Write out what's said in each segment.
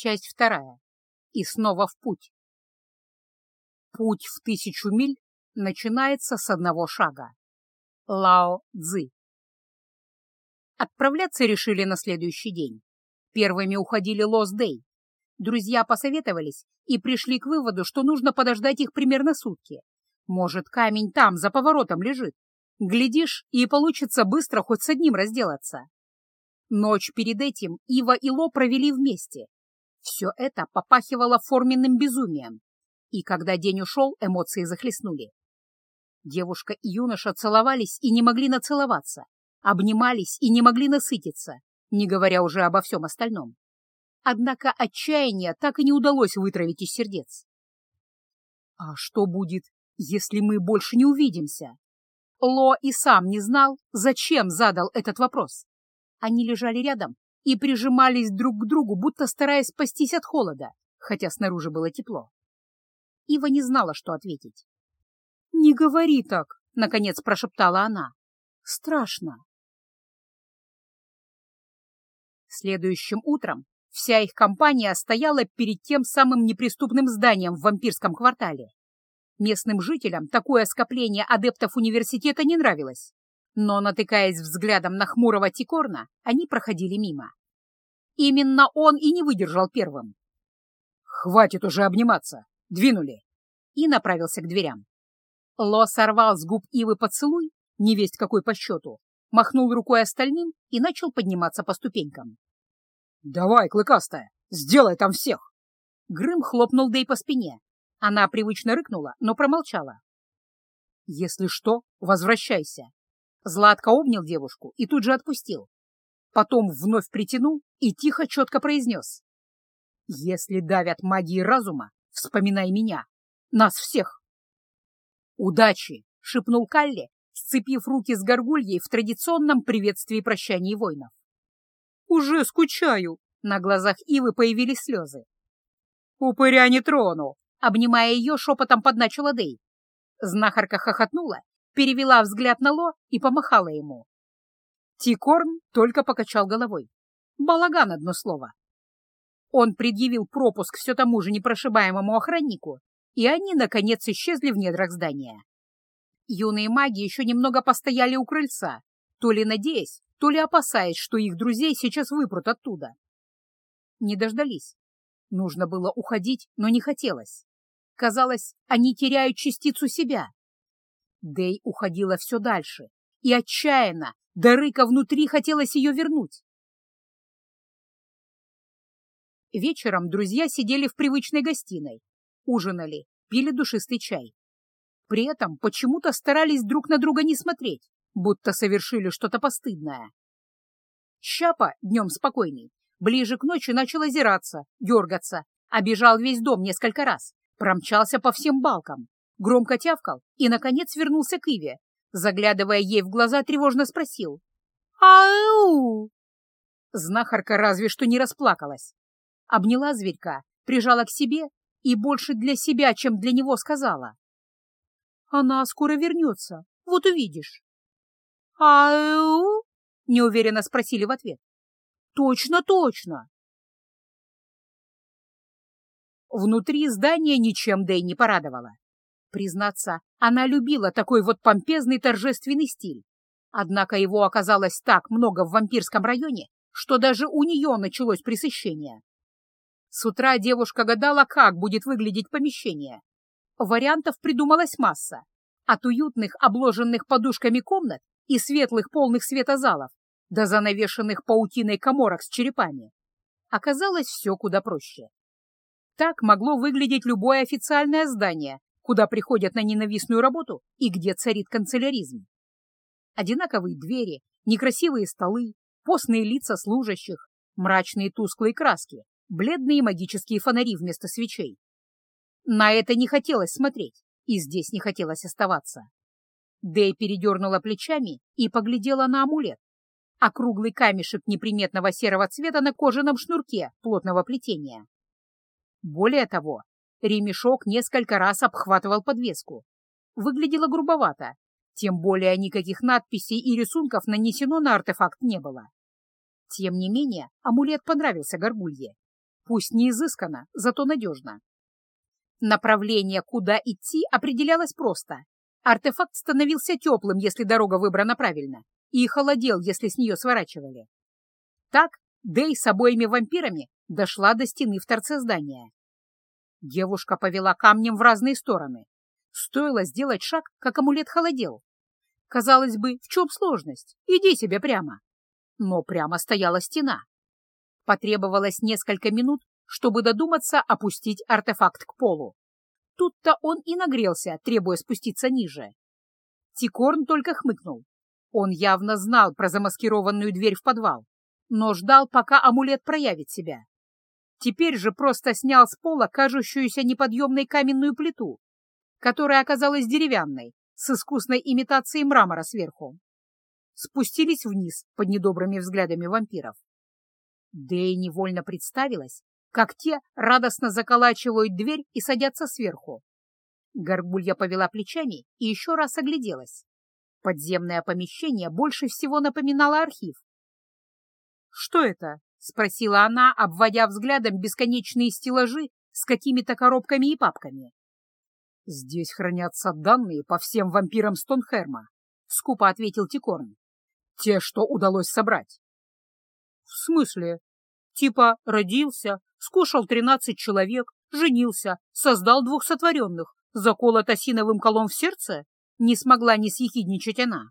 Часть вторая. И снова в путь. Путь в тысячу миль начинается с одного шага. Лао Цзы. Отправляться решили на следующий день. Первыми уходили Лос Дэй. Друзья посоветовались и пришли к выводу, что нужно подождать их примерно сутки. Может, камень там, за поворотом лежит. Глядишь, и получится быстро хоть с одним разделаться. Ночь перед этим Ива и Ло провели вместе. Все это попахивало форменным безумием. И когда день ушел, эмоции захлестнули. Девушка и юноша целовались и не могли нацеловаться, обнимались и не могли насытиться, не говоря уже обо всем остальном. Однако отчаяние так и не удалось вытравить из сердец. А что будет, если мы больше не увидимся? Ло и сам не знал, зачем задал этот вопрос. Они лежали рядом и прижимались друг к другу, будто стараясь спастись от холода, хотя снаружи было тепло. Ива не знала, что ответить. «Не говори так!» — наконец прошептала она. «Страшно!» Следующим утром вся их компания стояла перед тем самым неприступным зданием в вампирском квартале. Местным жителям такое скопление адептов университета не нравилось, но, натыкаясь взглядом на хмурого Тикорна, они проходили мимо. Именно он и не выдержал первым. «Хватит уже обниматься! Двинули!» и направился к дверям. Ло сорвал с губ Ивы поцелуй, невесть какой по счету, махнул рукой остальным и начал подниматься по ступенькам. «Давай, клыкастая, сделай там всех!» Грым хлопнул Дэй по спине. Она привычно рыкнула, но промолчала. «Если что, возвращайся!» Златко обнял девушку и тут же отпустил. Потом вновь притянул и тихо, четко произнес. «Если давят магии разума, вспоминай меня. Нас всех!» «Удачи!» — шепнул Калли, сцепив руки с горгульей в традиционном приветствии прощании воинов. «Уже скучаю!» — на глазах Ивы появились слезы. «Упыря не трону!» — обнимая ее, шепотом подначила Дэй. Знахарка хохотнула, перевела взгляд на Ло и помахала ему. Тикорн только покачал головой. Балаган одно слово. Он предъявил пропуск все тому же непрошибаемому охраннику, и они, наконец, исчезли в недрах здания. Юные маги еще немного постояли у крыльца, то ли надеясь, то ли опасаясь, что их друзей сейчас выпрут оттуда. Не дождались. Нужно было уходить, но не хотелось. Казалось, они теряют частицу себя. Дэй уходила все дальше, и отчаянно, до рыка внутри хотелось ее вернуть. Вечером друзья сидели в привычной гостиной, ужинали, пили душистый чай. При этом почему-то старались друг на друга не смотреть, будто совершили что-то постыдное. Щапа, днем спокойный, ближе к ночи начал озираться, дергаться, обежал весь дом несколько раз, промчался по всем балкам, громко тявкал и, наконец, вернулся к Иве, заглядывая ей в глаза, тревожно спросил. «Ау!» Знахарка разве что не расплакалась. Обняла зверька, прижала к себе и больше для себя, чем для него сказала. «Она скоро вернется, вот увидишь». «Ау?» — неуверенно спросили в ответ. «Точно, точно!» Внутри здания ничем Дэй не порадовала. Признаться, она любила такой вот помпезный торжественный стиль. Однако его оказалось так много в вампирском районе, что даже у нее началось пресыщение. С утра девушка гадала, как будет выглядеть помещение. Вариантов придумалась масса. От уютных, обложенных подушками комнат и светлых, полных света залов, до занавешенных паутиной коморок с черепами. Оказалось все куда проще. Так могло выглядеть любое официальное здание, куда приходят на ненавистную работу и где царит канцеляризм. Одинаковые двери, некрасивые столы, постные лица служащих, мрачные тусклые краски, бледные магические фонари вместо свечей. На это не хотелось смотреть, и здесь не хотелось оставаться. Дэй передернула плечами и поглядела на амулет. Округлый камешек неприметного серого цвета на кожаном шнурке плотного плетения. Более того, Ремешок несколько раз обхватывал подвеску. Выглядело грубовато, тем более никаких надписей и рисунков нанесено на артефакт не было. Тем не менее, амулет понравился Горгулье. Пусть не изысканно, зато надежно. Направление, куда идти, определялось просто. Артефакт становился теплым, если дорога выбрана правильно, и холодел, если с нее сворачивали. Так Дэй с обоими вампирами дошла до стены в торце здания. Девушка повела камнем в разные стороны. Стоило сделать шаг, как амулет холодел. Казалось бы, в чем сложность? Иди себе прямо. Но прямо стояла стена. Потребовалось несколько минут, чтобы додуматься опустить артефакт к полу. Тут-то он и нагрелся, требуя спуститься ниже. Тикорн только хмыкнул. Он явно знал про замаскированную дверь в подвал, но ждал, пока амулет проявит себя. Теперь же просто снял с пола кажущуюся неподъемной каменную плиту, которая оказалась деревянной, с искусной имитацией мрамора сверху. Спустились вниз под недобрыми взглядами вампиров. Дэй невольно представилась, как те радостно заколачивают дверь и садятся сверху. Горгулья повела плечами и еще раз огляделась. Подземное помещение больше всего напоминало архив. «Что это?» — спросила она, обводя взглядом бесконечные стеллажи с какими-то коробками и папками. «Здесь хранятся данные по всем вампирам Стонхерма», — скупо ответил Тикорн. «Те, что удалось собрать». «В смысле? Типа родился, скушал тринадцать человек, женился, создал двух сотворенных, заколот осиновым колом в сердце?» Не смогла не съехидничать она.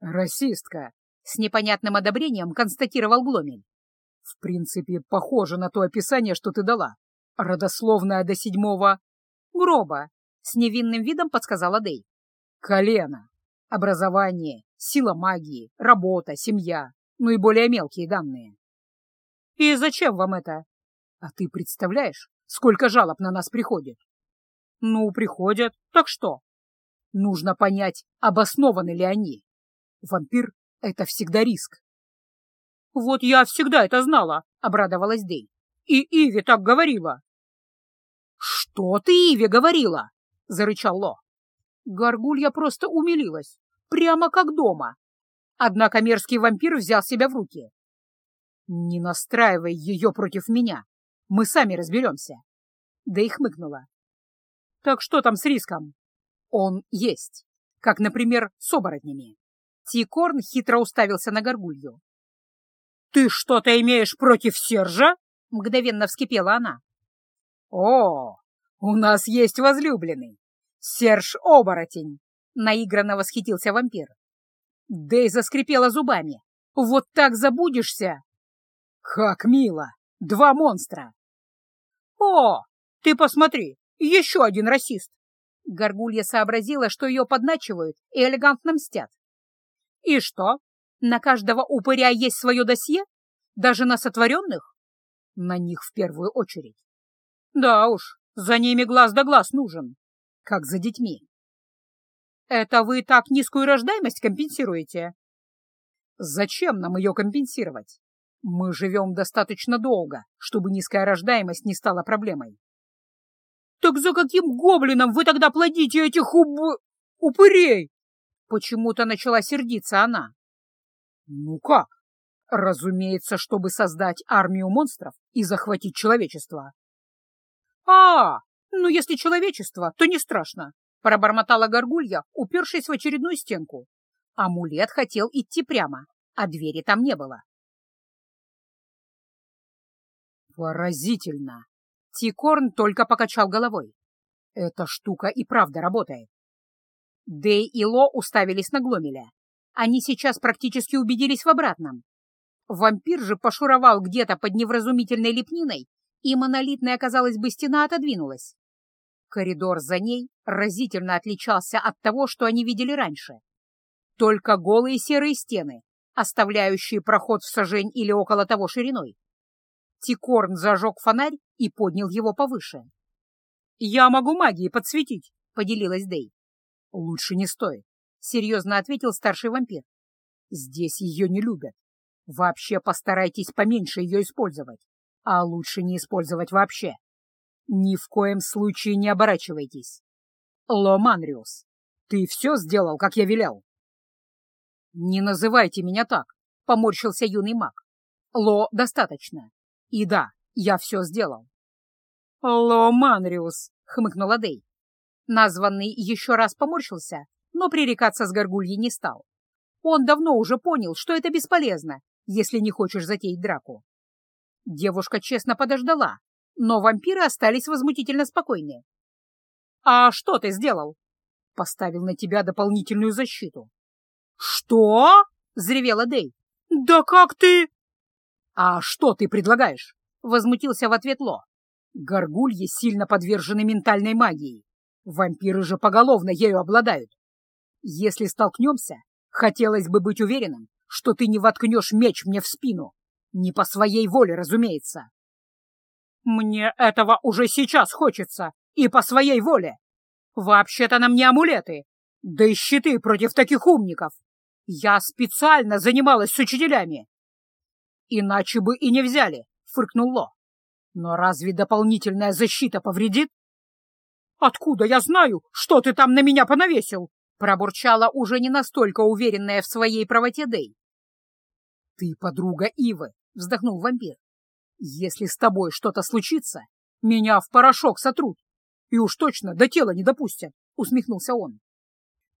«Расистка!» — с непонятным одобрением констатировал Гломель. «В принципе, похоже на то описание, что ты дала. Родословная до седьмого...» «Гроба», — с невинным видом подсказала Дэй. «Колено, образование, сила магии, работа, семья, ну и более мелкие данные». «И зачем вам это?» «А ты представляешь, сколько жалоб на нас приходит?» «Ну, приходят. Так что?» Нужно понять, обоснованы ли они. Вампир — это всегда риск. — Вот я всегда это знала, — обрадовалась Дэй. — И Иви так говорила. — Что ты Иви говорила? — зарычал Ло. Горгулья просто умилилась, прямо как дома. Однако мерзкий вампир взял себя в руки. — Не настраивай ее против меня. Мы сами разберемся. Дэй хмыкнула. — Так что там с риском? Он есть, как, например, с оборотнями. Тикорн хитро уставился на горгулью. «Ты что-то имеешь против Сержа?» — мгновенно вскипела она. «О, у нас есть возлюбленный! Серж-оборотень!» — наигранно восхитился вампир. Дэй заскрипела зубами. «Вот так забудешься!» «Как мило! Два монстра!» «О, ты посмотри, еще один расист!» Горгулья сообразила, что ее подначивают и элегантно мстят. «И что? На каждого упыря есть свое досье? Даже на сотворенных?» «На них в первую очередь». «Да уж, за ними глаз да глаз нужен, как за детьми». «Это вы так низкую рождаемость компенсируете?» «Зачем нам ее компенсировать? Мы живем достаточно долго, чтобы низкая рождаемость не стала проблемой. «Так за каким гоблином вы тогда плодите этих уб... упырей?» Почему-то начала сердиться она. «Ну как? Разумеется, чтобы создать армию монстров и захватить человечество». «А, ну если человечество, то не страшно», — пробормотала горгулья, упершись в очередную стенку. Амулет хотел идти прямо, а двери там не было. «Поразительно!» Тикорн только покачал головой. Эта штука и правда работает. Дэй и Ло уставились на Гломеля. Они сейчас практически убедились в обратном. Вампир же пошуровал где-то под невразумительной лепниной, и монолитная, казалось бы, стена отодвинулась. Коридор за ней разительно отличался от того, что они видели раньше. Только голые серые стены, оставляющие проход в сажень или около того шириной. Тикорн зажег фонарь и поднял его повыше. «Я могу магией подсветить», — поделилась Дэй. «Лучше не стоит», — серьезно ответил старший вампир. «Здесь ее не любят. Вообще постарайтесь поменьше ее использовать, а лучше не использовать вообще. Ни в коем случае не оборачивайтесь. Ло Манриус, ты все сделал, как я велел?» «Не называйте меня так», — поморщился юный маг. «Ло достаточно. И да, Я все сделал. «Ломанриус!» — хмыкнула Дэй. Названный еще раз поморщился, но пререкаться с горгульей не стал. Он давно уже понял, что это бесполезно, если не хочешь затеять драку. Девушка честно подождала, но вампиры остались возмутительно спокойны. «А что ты сделал?» «Поставил на тебя дополнительную защиту». «Что?» — взревела Дэй. «Да как ты...» «А что ты предлагаешь?» — возмутился в ответ Ло. «Горгульи сильно подвержены ментальной магии. Вампиры же поголовно ею обладают. Если столкнемся, хотелось бы быть уверенным, что ты не воткнешь меч мне в спину. Не по своей воле, разумеется». «Мне этого уже сейчас хочется, и по своей воле. Вообще-то на мне амулеты, да и щиты против таких умников. Я специально занималась с учителями. Иначе бы и не взяли, фыркнул Ло. Но разве дополнительная защита повредит? Откуда я знаю, что ты там на меня понавесил? Пробурчала уже не настолько уверенная в своей правоте Дэй. Ты подруга Ивы, вздохнул вампир. Если с тобой что-то случится, меня в порошок сотрут. И уж точно до тела не допустят, усмехнулся он.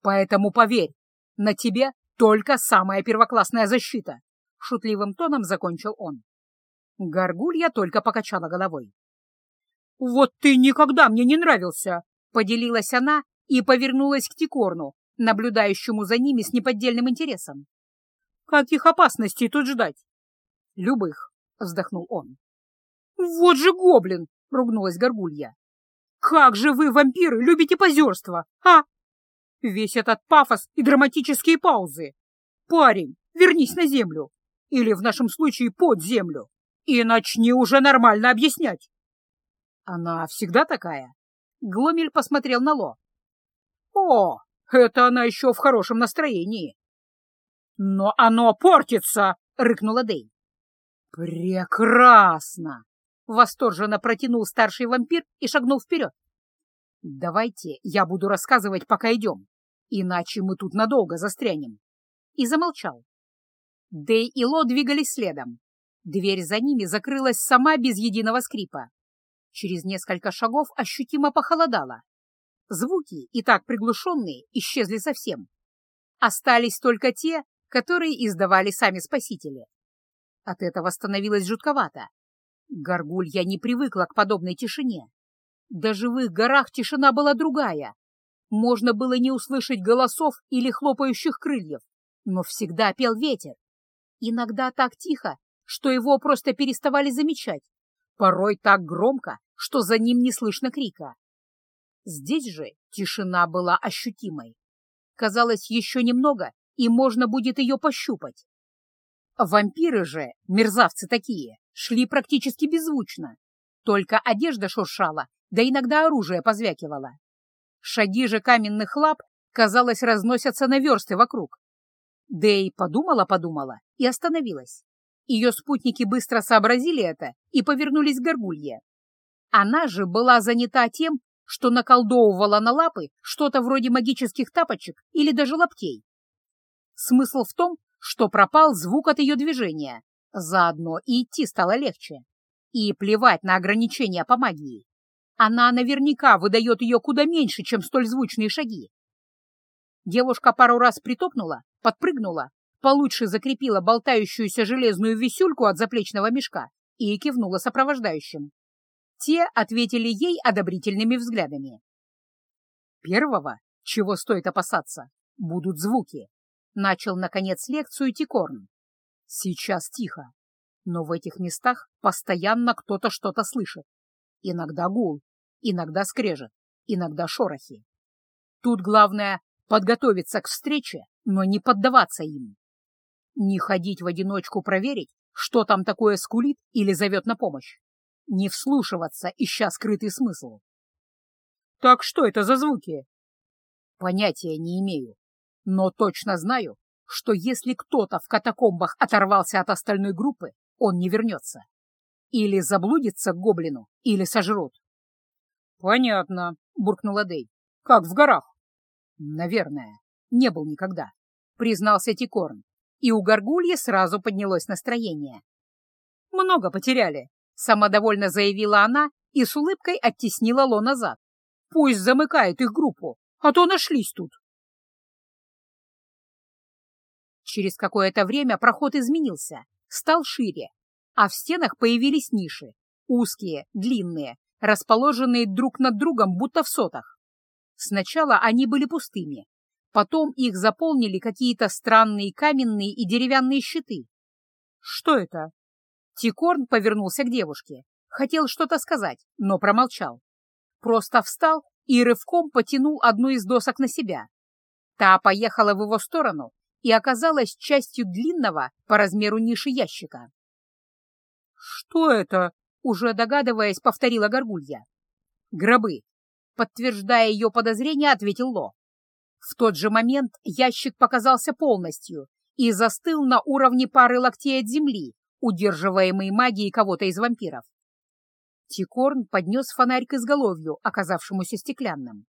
Поэтому поверь, на тебе только самая первоклассная защита, шутливым тоном закончил он. Горгулья только покачала головой. «Вот ты никогда мне не нравился!» — поделилась она и повернулась к Тикорну, наблюдающему за ними с неподдельным интересом. «Каких опасностей тут ждать?» «Любых», — вздохнул он. «Вот же гоблин!» — ругнулась Горгулья. «Как же вы, вампиры, любите позерство, а? Весь этот пафос и драматические паузы. Парень, вернись на землю. Или в нашем случае под землю. И начни уже нормально объяснять. Она всегда такая? Гломель посмотрел на Ло. О, это она еще в хорошем настроении. Но оно портится, рыкнула Дэй. Прекрасно! Восторженно протянул старший вампир и шагнул вперед. «Давайте я буду рассказывать, пока идем. Иначе мы тут надолго застрянем. И замолчал. Дэй и Ло двигались следом. Дверь за ними закрылась сама без единого скрипа. Через несколько шагов ощутимо похолодало. Звуки, и так приглушенные, исчезли совсем. Остались только те, которые издавали сами спасители. От этого становилось жутковато. Горгулья не привыкла к подобной тишине. Даже в их горах тишина была другая, можно было не услышать голосов или хлопающих крыльев, но всегда пел ветер. Иногда так тихо, что его просто переставали замечать, порой так громко, что за ним не слышно крика. Здесь же тишина была ощутимой. Казалось, еще немного, и можно будет ее пощупать. Вампиры же, мерзавцы такие, шли практически беззвучно. Только одежда шуршала, да иногда оружие позвякивало. Шаги же каменных лап, казалось, разносятся на версты вокруг. Дэй подумала-подумала и остановилась. Ее спутники быстро сообразили это и повернулись к горгулье. Она же была занята тем, что наколдовывала на лапы что-то вроде магических тапочек или даже лаптей. Смысл в том, что пропал звук от ее движения, заодно и идти стало легче. И плевать на ограничения по магии. Она наверняка выдает ее куда меньше, чем столь звучные шаги. Девушка пару раз притопнула, подпрыгнула, получше закрепила болтающуюся железную висюльку от заплечного мешка и кивнула сопровождающим. Те ответили ей одобрительными взглядами. Первого, чего стоит опасаться, будут звуки. Начал, наконец, лекцию Тикорн. Сейчас тихо, но в этих местах постоянно кто-то что-то слышит. Иногда гул, иногда скрежет, иногда шорохи. Тут главное — подготовиться к встрече, но не поддаваться им. Не ходить в одиночку проверить, что там такое скулит или зовет на помощь. Не вслушиваться, ища скрытый смысл. Так что это за звуки? Понятия не имею, но точно знаю, что если кто-то в катакомбах оторвался от остальной группы, он не вернется. Или заблудится к гоблину, или сожрут. «Понятно», — буркнула Дэй. «Как в горах?» «Наверное. Не был никогда», — признался Тикорн. И у горгульи сразу поднялось настроение. «Много потеряли», — самодовольно заявила она и с улыбкой оттеснила Ло назад. «Пусть замыкает их группу, а то нашлись тут». Через какое-то время проход изменился, стал шире, а в стенах появились ниши, узкие, длинные, расположенные друг над другом, будто в сотах. Сначала они были пустыми, потом их заполнили какие-то странные каменные и деревянные щиты. «Что это?» Тикорн повернулся к девушке, хотел что-то сказать, но промолчал. Просто встал и рывком потянул одну из досок на себя. Та поехала в его сторону и оказалась частью длинного по размеру ниши ящика. «Что это?» — уже догадываясь, повторила Горгулья. «Гробы», — подтверждая ее подозрение, ответил Ло. В тот же момент ящик показался полностью и застыл на уровне пары локтей от земли, удерживаемый магией кого-то из вампиров. Тикорн поднес фонарь к изголовью, оказавшемуся стеклянным.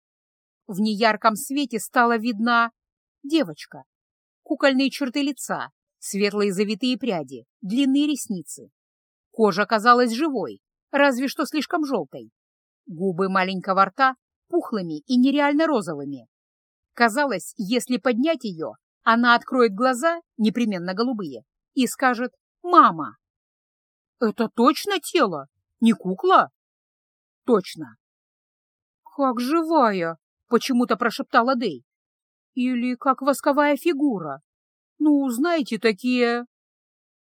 В неярком свете стала видна девочка. Кукольные черты лица, светлые завитые пряди, длинные ресницы. Кожа казалась живой, разве что слишком желтой. Губы маленького рта пухлыми и нереально розовыми. Казалось, если поднять ее, она откроет глаза, непременно голубые, и скажет «Мама». «Это точно тело? Не кукла?» «Точно». «Как живая!» — почему-то прошептала Дэй. «Или как восковая фигура. Ну, знаете, такие...»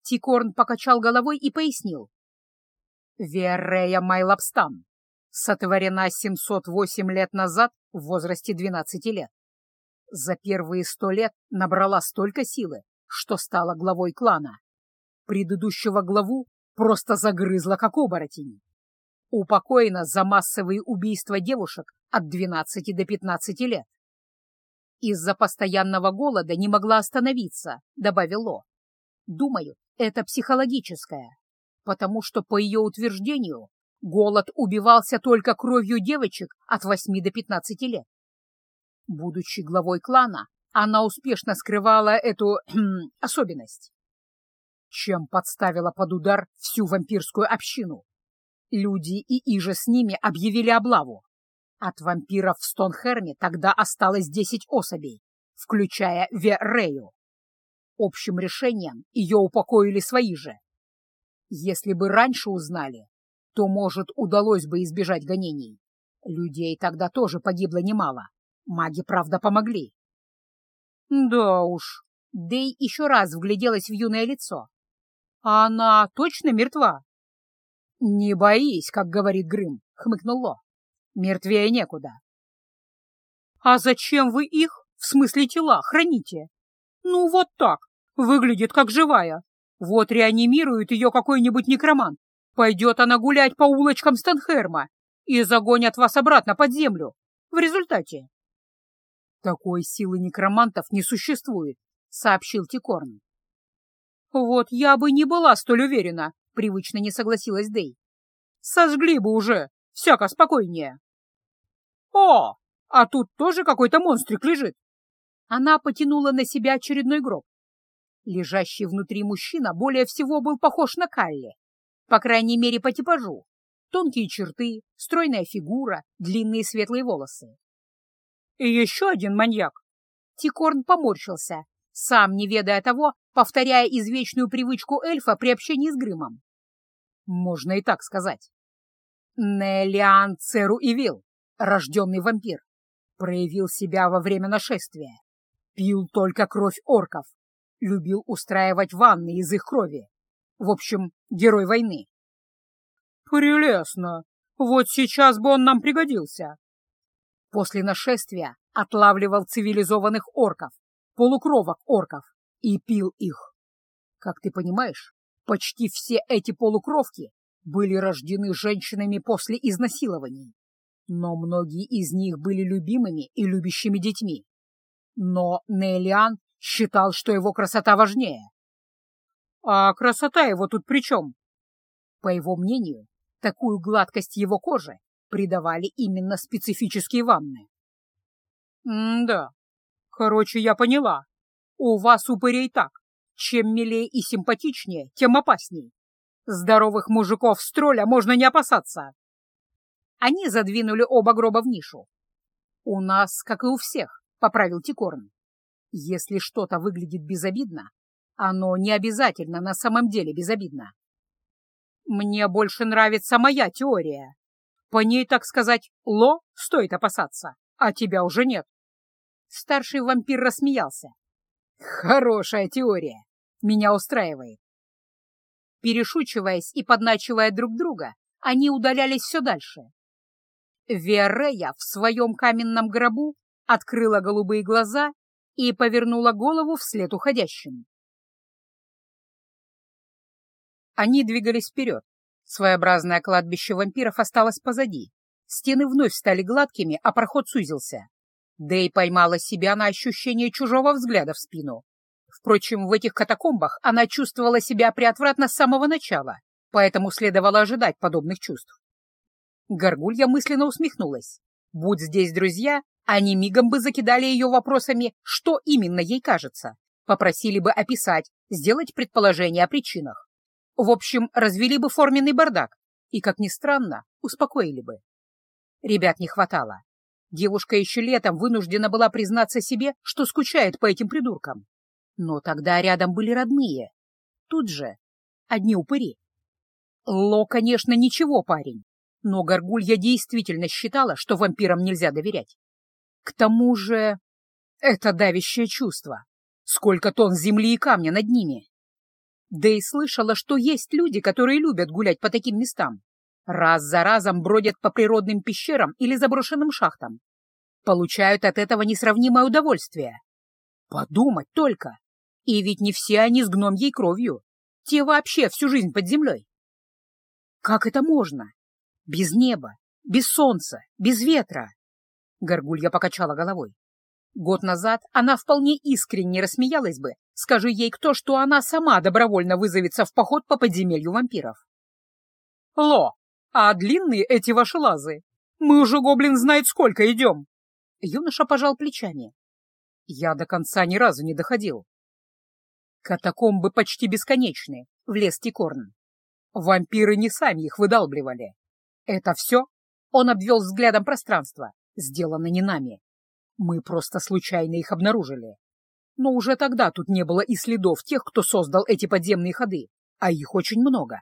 Тикорн покачал головой и пояснил. Веррея Майлапстан сотворена 708 лет назад в возрасте 12 лет. За первые сто лет набрала столько силы, что стала главой клана. Предыдущего главу просто загрызла как оборотень. Упокоена за массовые убийства девушек от 12 до 15 лет. Из-за постоянного голода не могла остановиться, добавил Ло. Думаю, это психологическое, потому что, по ее утверждению, голод убивался только кровью девочек от 8 до 15 лет. Будучи главой клана, она успешно скрывала эту особенность, чем подставила под удар всю вампирскую общину. Люди и иже с ними объявили облаву. От вампиров в Стонхерме тогда осталось десять особей, включая Верею. Общим решением ее упокоили свои же. Если бы раньше узнали, то, может, удалось бы избежать гонений. Людей тогда тоже погибло немало. Маги, правда, помогли. Да уж. Дэй еще раз вгляделась в юное лицо. А она точно мертва? Не боись, как говорит Грым, хмыкнул Ло. Мертвее некуда. А зачем вы их, в смысле тела, храните? Ну, вот так. Выглядит как живая. Вот реанимирует ее какой-нибудь некромант. Пойдет она гулять по улочкам Стэнхерма и загонят вас обратно под землю. В результате «Такой силы некромантов не существует», — сообщил Тикорн. «Вот я бы не была столь уверена», — привычно не согласилась Дэй. «Сожгли бы уже, всяко спокойнее». «О, а тут тоже какой-то монстрик лежит». Она потянула на себя очередной гроб. Лежащий внутри мужчина более всего был похож на Калли, по крайней мере по типажу. Тонкие черты, стройная фигура, длинные светлые волосы. И еще один маньяк. Тикорн поморщился, сам не ведая того, повторяя извечную привычку эльфа при общении с Грымом. Можно и так сказать. Нелиан Церу Ивил, рожденный вампир, проявил себя во время нашествия. Пил только кровь орков, любил устраивать ванны из их крови. В общем, герой войны. «Прелестно! Вот сейчас бы он нам пригодился!» После нашествия отлавливал цивилизованных орков, полукровок орков, и пил их. Как ты понимаешь, почти все эти полукровки были рождены женщинами после изнасилований, но многие из них были любимыми и любящими детьми. Но Нейлиан считал, что его красота важнее. А красота его тут при чем? По его мнению, такую гладкость его кожи придавали именно специфические ванны. «М-да. Короче, я поняла. У вас упырей так. Чем милее и симпатичнее, тем опасней. Здоровых мужиков с тролля можно не опасаться. Они задвинули оба гроба в нишу. «У нас, как и у всех», — поправил Тикорн. «Если что-то выглядит безобидно, оно не обязательно на самом деле безобидно. Мне больше нравится моя теория. По ней, так сказать, Ло стоит опасаться, а тебя уже нет. Старший вампир рассмеялся. Хорошая теория. Меня устраивает. Перешучиваясь и подначивая друг друга, они удалялись все дальше. Верея в своем каменном гробу открыла голубые глаза и повернула голову вслед уходящим. Они двигались вперед. Своеобразное кладбище вампиров осталось позади. Стены вновь стали гладкими, а проход сузился. Дэй поймала себя на ощущение чужого взгляда в спину. Впрочем, в этих катакомбах она чувствовала себя приотвратно с самого начала, поэтому следовало ожидать подобных чувств. Горгулья мысленно усмехнулась. Будь здесь друзья, они мигом бы закидали ее вопросами, что именно ей кажется, попросили бы описать, сделать предположение о причинах. В общем, развели бы форменный бардак и, как ни странно, успокоили бы. Ребят не хватало. Девушка еще летом вынуждена была признаться себе, что скучает по этим придуркам. Но тогда рядом были родные. Тут же одни упыри. Ло, конечно, ничего, парень, но Горгулья действительно считала, что вампирам нельзя доверять. К тому же это давящее чувство. Сколько тонн земли и камня над ними. Да и слышала, что есть люди, которые любят гулять по таким местам. Раз за разом бродят по природным пещерам или заброшенным шахтам. Получают от этого несравнимое удовольствие. Подумать только! И ведь не все они с гномьей кровью. Те вообще всю жизнь под землей. Как это можно? Без неба, без солнца, без ветра. Горгулья покачала головой. Год назад она вполне искренне рассмеялась бы, скажи ей кто, что она сама добровольно вызовется в поход по подземелью вампиров. «Ло, а длинные эти ваши лазы? Мы уже, гоблин знает сколько идем!» Юноша пожал плечами. «Я до конца ни разу не доходил». «Катакомбы почти бесконечны», — влез Тикорн. «Вампиры не сами их выдалбливали. Это все?» — он обвел взглядом пространство. «Сделано не нами. Мы просто случайно их обнаружили. Но уже тогда тут не было и следов тех, кто создал эти подземные ходы, а их очень много.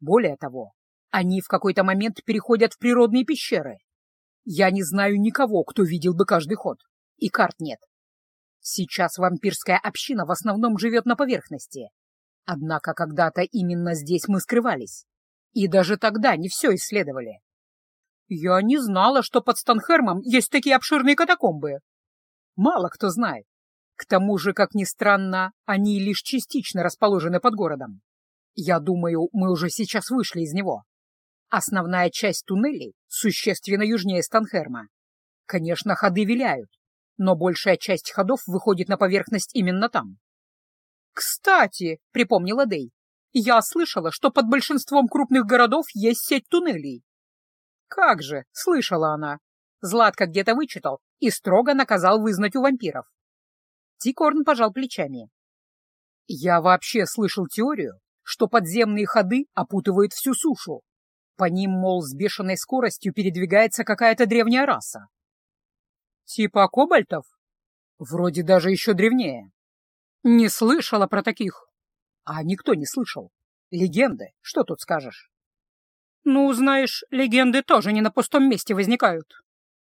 Более того, они в какой-то момент переходят в природные пещеры. Я не знаю никого, кто видел бы каждый ход, и карт нет. Сейчас вампирская община в основном живет на поверхности. Однако когда-то именно здесь мы скрывались. И даже тогда не все исследовали. Я не знала, что под Станхермом есть такие обширные катакомбы. Мало кто знает. К тому же, как ни странно, они лишь частично расположены под городом. Я думаю, мы уже сейчас вышли из него. Основная часть туннелей существенно южнее Станхерма. Конечно, ходы виляют, но большая часть ходов выходит на поверхность именно там. «Кстати», — припомнила Дэй, — «я слышала, что под большинством крупных городов есть сеть туннелей. Как же, слышала она. Златко где-то вычитал и строго наказал вызнать у вампиров. Тикорн пожал плечами. Я вообще слышал теорию, что подземные ходы опутывают всю сушу. По ним, мол, с бешеной скоростью передвигается какая-то древняя раса. Типа кобальтов? Вроде даже еще древнее. Не слышала про таких. А никто не слышал. Легенды, что тут скажешь? Ну, знаешь, легенды тоже не на пустом месте возникают.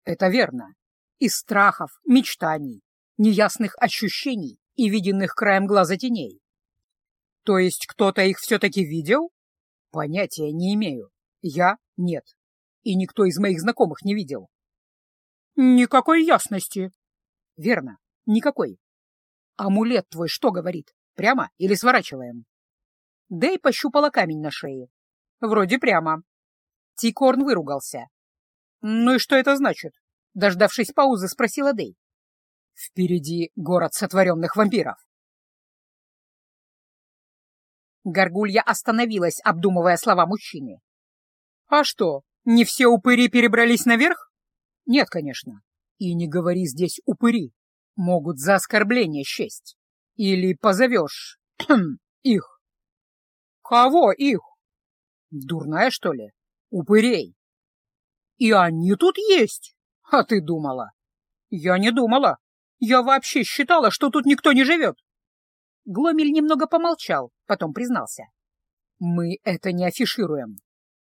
Это верно. Из страхов, мечтаний, неясных ощущений и виденных краем глаза теней. То есть кто-то их все-таки видел? Понятия не имею. Я — нет. И никто из моих знакомых не видел. Никакой ясности. Верно, никакой. Амулет твой что говорит? Прямо или сворачиваем? Дэй пощупала камень на шее. Вроде прямо. Тикорн выругался. «Ну и что это значит?» Дождавшись паузы, спросила Дэй. «Впереди город сотворенных вампиров». Горгулья остановилась, обдумывая слова мужчины. «А что, не все упыри перебрались наверх?» «Нет, конечно. И не говори здесь упыри. Могут за оскорбление счесть. Или позовешь их». «Кого их?» Дурная, что ли? Упырей. И они тут есть? А ты думала? Я не думала. Я вообще считала, что тут никто не живет. Гломель немного помолчал, потом признался. Мы это не афишируем.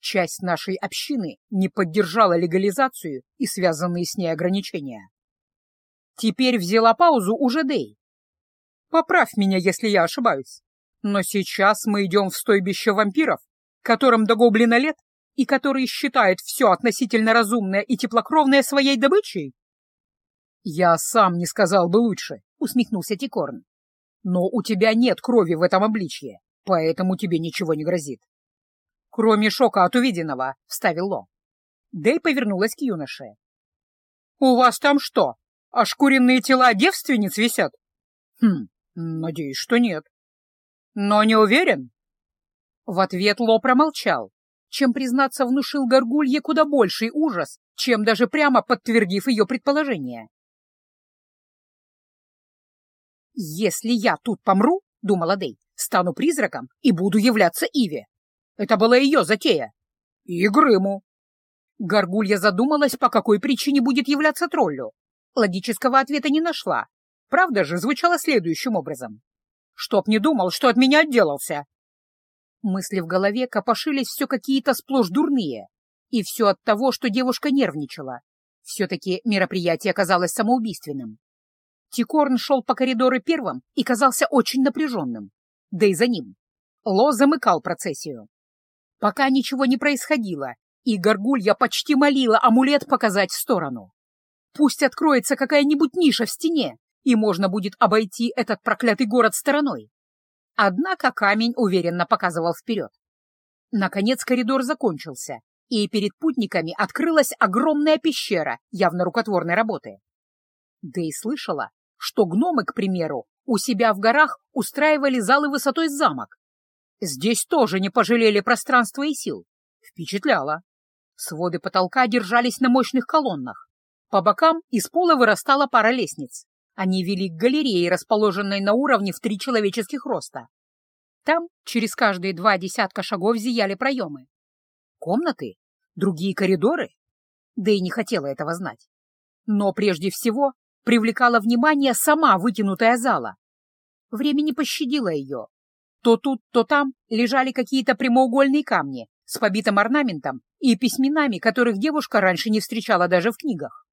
Часть нашей общины не поддержала легализацию и связанные с ней ограничения. Теперь взяла паузу уже Дэй. Поправь меня, если я ошибаюсь. Но сейчас мы идем в стойбище вампиров, которым до гоблина лет и которые считают все относительно разумное и теплокровное своей добычей? Я сам не сказал бы лучше, усмехнулся Тикорн. Но у тебя нет крови в этом обличье, поэтому тебе ничего не грозит. Кроме шока от увиденного, вставил Ло. Дэй повернулась к юноше. «У вас там что, ошкуренные тела девственниц висят?» «Хм, надеюсь, что нет». «Но не уверен?» В ответ Ло промолчал, чем, признаться, внушил Горгулье куда больший ужас, чем даже прямо подтвердив ее предположение. «Если я тут помру, — думала Дэй, — стану призраком и буду являться Иве. Это была ее затея. И Грыму. Горгулья задумалась, по какой причине будет являться троллю. Логического ответа не нашла. Правда же звучала следующим образом. «Чтоб не думал, что от меня отделался!» Мысли в голове копошились все какие-то сплошь дурные. И все от того, что девушка нервничала. Все-таки мероприятие оказалось самоубийственным. Тикорн шел по коридору первым и казался очень напряженным. Да и за ним. Ло замыкал процессию. Пока ничего не происходило, и горгулья почти молила амулет показать в сторону. Пусть откроется какая-нибудь ниша в стене, и можно будет обойти этот проклятый город стороной. Однако камень уверенно показывал вперед. Наконец коридор закончился, и перед путниками открылась огромная пещера явно рукотворной работы. Да и слышала, что гномы, к примеру, у себя в горах устраивали залы высотой замок. Здесь тоже не пожалели пространства и сил. Впечатляло. Своды потолка держались на мощных колоннах. По бокам из пола вырастала пара лестниц. Они вели к галерее, расположенной на уровне в три человеческих роста. Там через каждые два десятка шагов зияли проемы. Комнаты? Другие коридоры? Да и не хотела этого знать. Но прежде всего привлекала внимание сама вытянутая зала. Время не пощадило ее. То тут, то там лежали какие-то прямоугольные камни с побитым орнаментом и письменами, которых девушка раньше не встречала даже в книгах.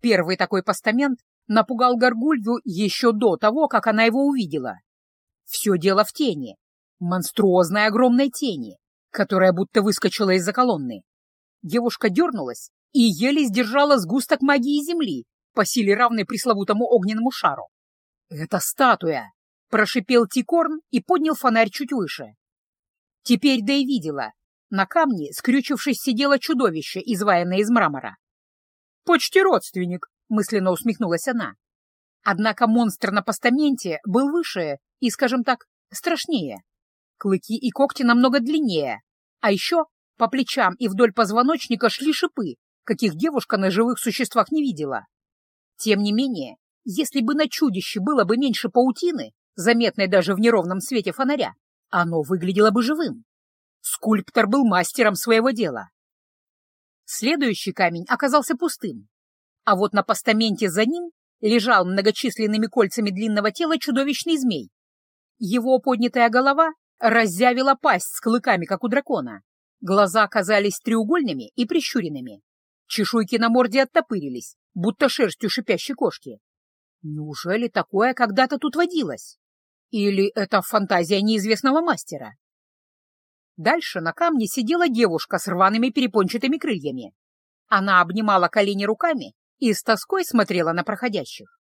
Первый такой постамент напугал Горгулью еще до того, как она его увидела. Все дело в тени, монструозной огромной тени, которая будто выскочила из-за колонны. Девушка дернулась и еле сдержала сгусток магии земли, по силе равной пресловутому огненному шару. «Это статуя!» — прошипел Тикорн и поднял фонарь чуть выше. Теперь да и видела. На камне, скрючившись, сидело чудовище, изваянное из мрамора. «Почти родственник», — мысленно усмехнулась она. Однако монстр на постаменте был выше и, скажем так, страшнее. Клыки и когти намного длиннее, а еще по плечам и вдоль позвоночника шли шипы, каких девушка на живых существах не видела. Тем не менее, если бы на чудище было бы меньше паутины, заметной даже в неровном свете фонаря, оно выглядело бы живым. Скульптор был мастером своего дела. Следующий камень оказался пустым, а вот на постаменте за ним лежал многочисленными кольцами длинного тела чудовищный змей. Его поднятая голова раззявила пасть с клыками, как у дракона. Глаза казались треугольными и прищуренными. Чешуйки на морде оттопырились, будто шерстью шипящей кошки. Неужели такое когда-то тут водилось? Или это фантазия неизвестного мастера? Дальше на камне сидела девушка с рваными перепончатыми крыльями. Она обнимала колени руками и с тоской смотрела на проходящих.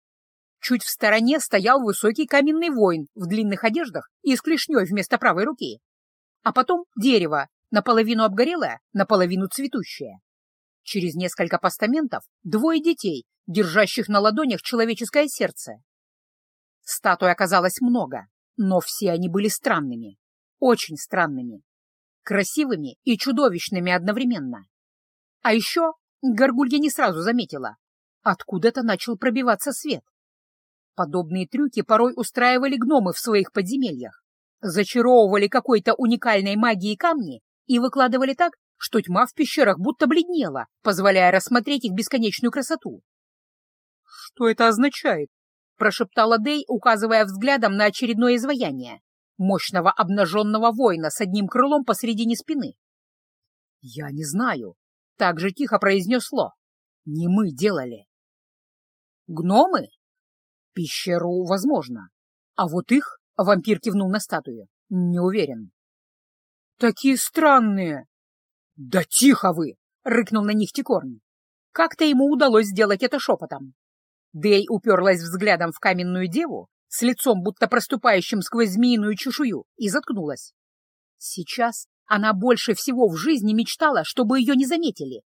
Чуть в стороне стоял высокий каменный воин в длинных одеждах и с клешней вместо правой руки. А потом дерево, наполовину обгорелое, наполовину цветущее. Через несколько постаментов двое детей, держащих на ладонях человеческое сердце. Статуй оказалось много, но все они были странными, очень странными, красивыми и чудовищными одновременно. А еще Горгулья не сразу заметила, откуда-то начал пробиваться свет. Подобные трюки порой устраивали гномы в своих подземельях, зачаровывали какой-то уникальной магией камни и выкладывали так, что тьма в пещерах будто бледнела, позволяя рассмотреть их бесконечную красоту. «Что это означает?» — прошептала Дэй, указывая взглядом на очередное изваяние мощного обнаженного воина с одним крылом посредине спины. «Я не знаю», — так же тихо произнес Ло. «Не мы делали». «Гномы?» «Пещеру возможно. А вот их, — вампир кивнул на статую, — не уверен». «Такие странные!» «Да тихо вы!» — рыкнул на них Тикорн. Как-то ему удалось сделать это шепотом. Дэй уперлась взглядом в каменную деву, с лицом, будто проступающим сквозь змеиную чешую, и заткнулась. Сейчас она больше всего в жизни мечтала, чтобы ее не заметили.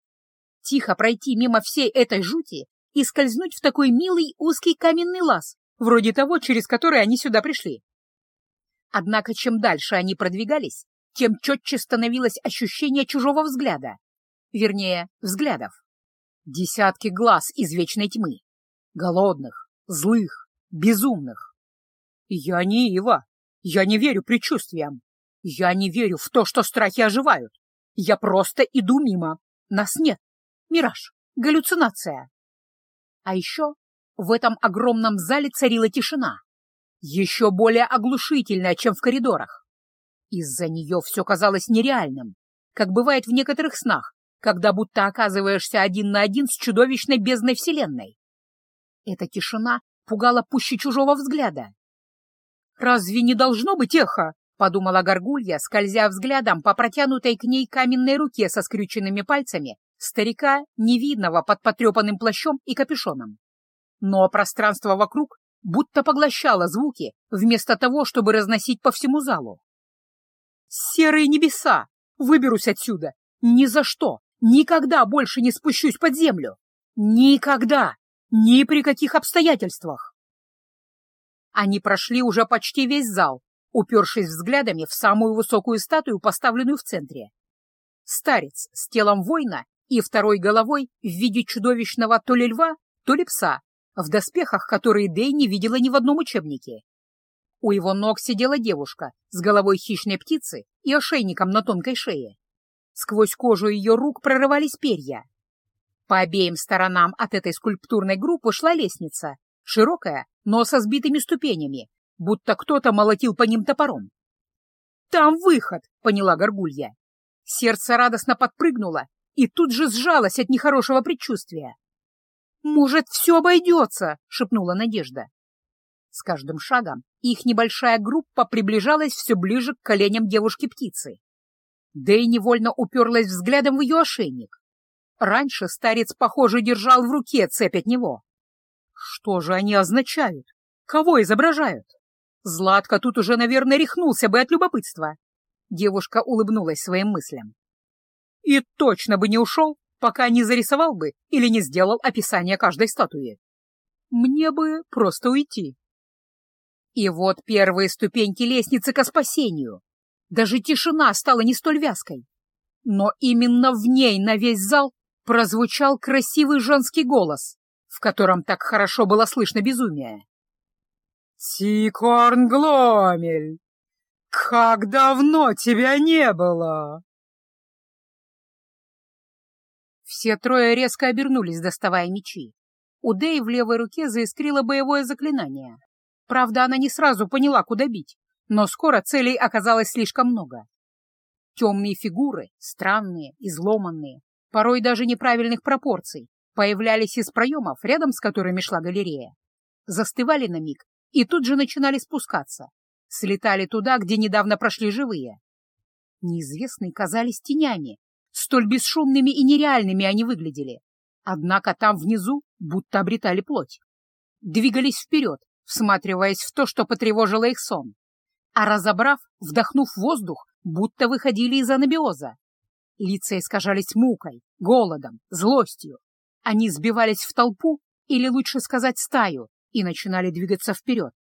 Тихо пройти мимо всей этой жути и скользнуть в такой милый узкий каменный лаз, вроде того, через который они сюда пришли. Однако чем дальше они продвигались, тем четче становилось ощущение чужого взгляда. Вернее, взглядов. Десятки глаз из вечной тьмы. Голодных, злых, безумных. Я не Ива. Я не верю предчувствиям. Я не верю в то, что страхи оживают. Я просто иду мимо. Нас нет. Мираж. Галлюцинация. А еще в этом огромном зале царила тишина. Еще более оглушительная, чем в коридорах. Из-за нее все казалось нереальным, как бывает в некоторых снах, когда будто оказываешься один на один с чудовищной бездной Вселенной. Эта тишина пугала пуще чужого взгляда. «Разве не должно быть эхо?» — подумала Горгулья, скользя взглядом по протянутой к ней каменной руке со скрюченными пальцами старика, невидного под потрепанным плащом и капюшоном. Но пространство вокруг будто поглощало звуки, вместо того, чтобы разносить по всему залу. «Серые небеса! Выберусь отсюда! Ни за что! Никогда больше не спущусь под землю! Никогда! Ни при каких обстоятельствах!» Они прошли уже почти весь зал, упершись взглядами в самую высокую статую, поставленную в центре. Старец с телом воина и второй головой в виде чудовищного то ли льва, то ли пса, в доспехах, которые Дэй не видела ни в одном учебнике. У его ног сидела девушка с головой хищной птицы и ошейником на тонкой шее. Сквозь кожу ее рук прорывались перья. По обеим сторонам от этой скульптурной группы шла лестница, широкая, но со сбитыми ступенями, будто кто-то молотил по ним топором. «Там выход!» — поняла Горгулья. Сердце радостно подпрыгнуло и тут же сжалось от нехорошего предчувствия. «Может, все обойдется!» — шепнула Надежда. С каждым шагом их небольшая группа приближалась все ближе к коленям девушки-птицы. Дэй невольно уперлась взглядом в ее ошейник. Раньше старец, похоже, держал в руке цепь от него. Что же они означают? Кого изображают? Златка тут уже, наверное, рехнулся бы от любопытства. Девушка улыбнулась своим мыслям. И точно бы не ушел, пока не зарисовал бы или не сделал описание каждой статуи. Мне бы просто уйти. И вот первые ступеньки лестницы ко спасению. Даже тишина стала не столь вязкой. Но именно в ней на весь зал прозвучал красивый женский голос в котором так хорошо было слышно безумие. «Тикорн Гломель, как давно тебя не было!» Все трое резко обернулись, доставая мечи. У Дэй в левой руке заискрило боевое заклинание. Правда, она не сразу поняла, куда бить, но скоро целей оказалось слишком много. Темные фигуры, странные, изломанные, порой даже неправильных пропорций, появлялись из проемов, рядом с которыми шла галерея, застывали на миг и тут же начинали спускаться, слетали туда, где недавно прошли живые. Неизвестные казались тенями, столь бесшумными и нереальными они выглядели, однако там внизу будто обретали плоть. Двигались вперед, всматриваясь в то, что потревожило их сон, а разобрав, вдохнув воздух, будто выходили из анабиоза. Лица искажались мукой, голодом, злостью, они сбивались в толпу, или лучше сказать стаю, и начинали двигаться вперед.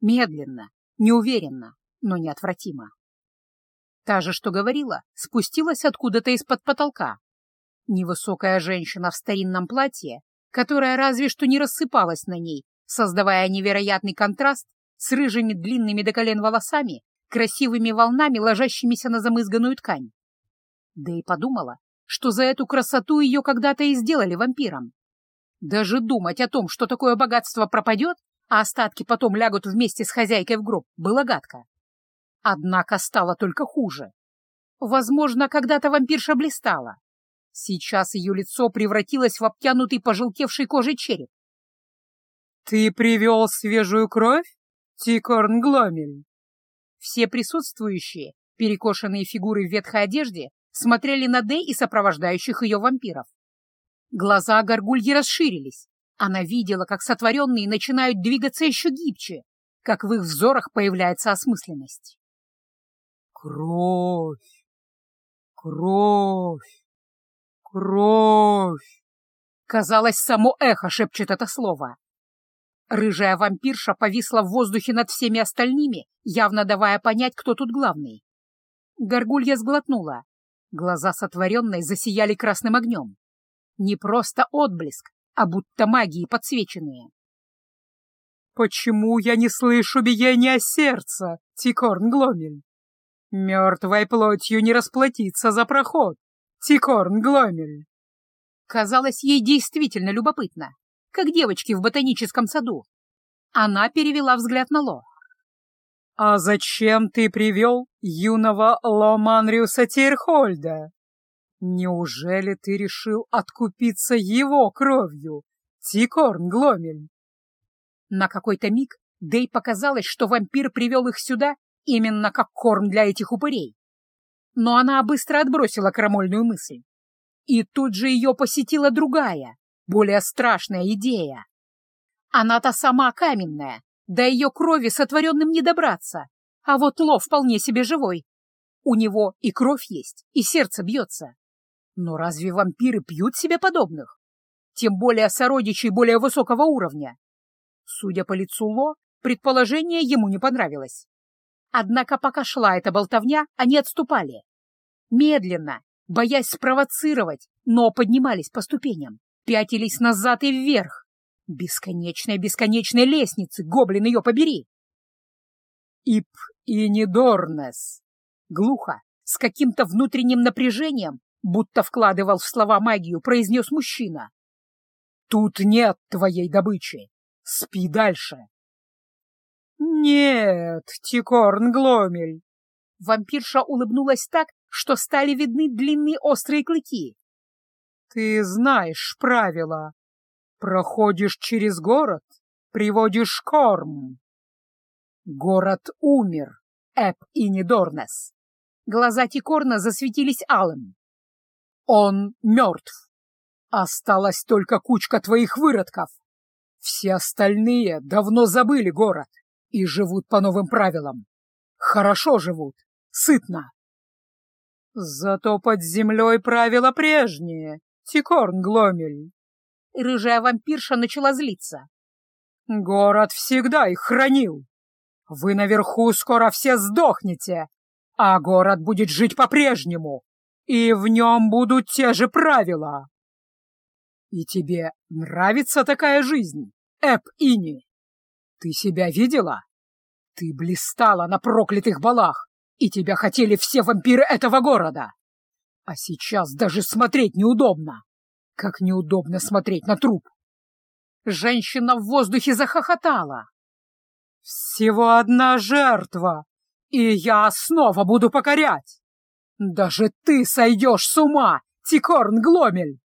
Медленно, неуверенно, но неотвратимо. Та же, что говорила, спустилась откуда-то из-под потолка. Невысокая женщина в старинном платье, которая разве что не рассыпалась на ней, создавая невероятный контраст с рыжими длинными до колен волосами, красивыми волнами, ложащимися на замызганную ткань. Да и подумала, что за эту красоту ее когда-то и сделали вампиром. Даже думать о том, что такое богатство пропадет, а остатки потом лягут вместе с хозяйкой в гроб, было гадко. Однако стало только хуже. Возможно, когда-то вампирша блистала. Сейчас ее лицо превратилось в обтянутый пожелтевшей кожей череп. «Ты привел свежую кровь, Тикорн Гломель?» Все присутствующие, перекошенные фигуры в ветхой одежде, смотрели на Дэй и сопровождающих ее вампиров. Глаза горгульи расширились. Она видела, как сотворенные начинают двигаться еще гибче, как в их взорах появляется осмысленность. «Кровь! Кровь! Кровь!» Казалось, само эхо шепчет это слово. Рыжая вампирша повисла в воздухе над всеми остальными, явно давая понять, кто тут главный. Горгулья сглотнула. Глаза сотворенной засияли красным огнем. Не просто отблеск, а будто магии подсвеченные. «Почему я не слышу биения сердца, Тикорн Гломель? Мертвой плотью не расплатиться за проход, Тикорн Гломель!» Казалось, ей действительно любопытно, как девочки в ботаническом саду. Она перевела взгляд на Ло. «А зачем ты привел юного Ломанриуса Тирхольда? Неужели ты решил откупиться его кровью, Тикорн Гломель?» На какой-то миг Дэй показалось, что вампир привел их сюда именно как корм для этих упырей. Но она быстро отбросила крамольную мысль. И тут же ее посетила другая, более страшная идея. Она-то сама каменная, до ее крови сотворенным не добраться, а вот Ло вполне себе живой. У него и кровь есть, и сердце бьется. Но разве вампиры пьют себе подобных? Тем более сородичей более высокого уровня. Судя по лицу Ло, предположение ему не понравилось. Однако пока шла эта болтовня, они отступали. Медленно, боясь спровоцировать, но поднимались по ступеням пятились назад и вверх. Бесконечная-бесконечная лестницы, гоблин ее побери! Ип и Недорнес. Глухо, с каким-то внутренним напряжением, будто вкладывал в слова магию, произнес мужчина. Тут нет твоей добычи. Спи дальше. Нет, Тикорн Гломель. Вампирша улыбнулась так, что стали видны длинные острые клыки. Ты знаешь правила. Проходишь через город, приводишь корм. Город умер, Эп и Недорнес. Глаза Тикорна засветились алым. Он мертв. Осталась только кучка твоих выродков. Все остальные давно забыли город и живут по новым правилам. Хорошо живут, сытно. Зато под землей правила прежние, Тикорн Гломель. Рыжая вампирша начала злиться. Город всегда их хранил. Вы наверху скоро все сдохнете, а город будет жить по-прежнему, и в нем будут те же правила. И тебе нравится такая жизнь, Эп-Ини? Ты себя видела? Ты блистала на проклятых балах, и тебя хотели все вампиры этого города. А сейчас даже смотреть неудобно. Как неудобно смотреть на труп. Женщина в воздухе захохотала. Всего одна жертва, и я снова буду покорять. Даже ты сойдешь с ума, Тикорн Гломель.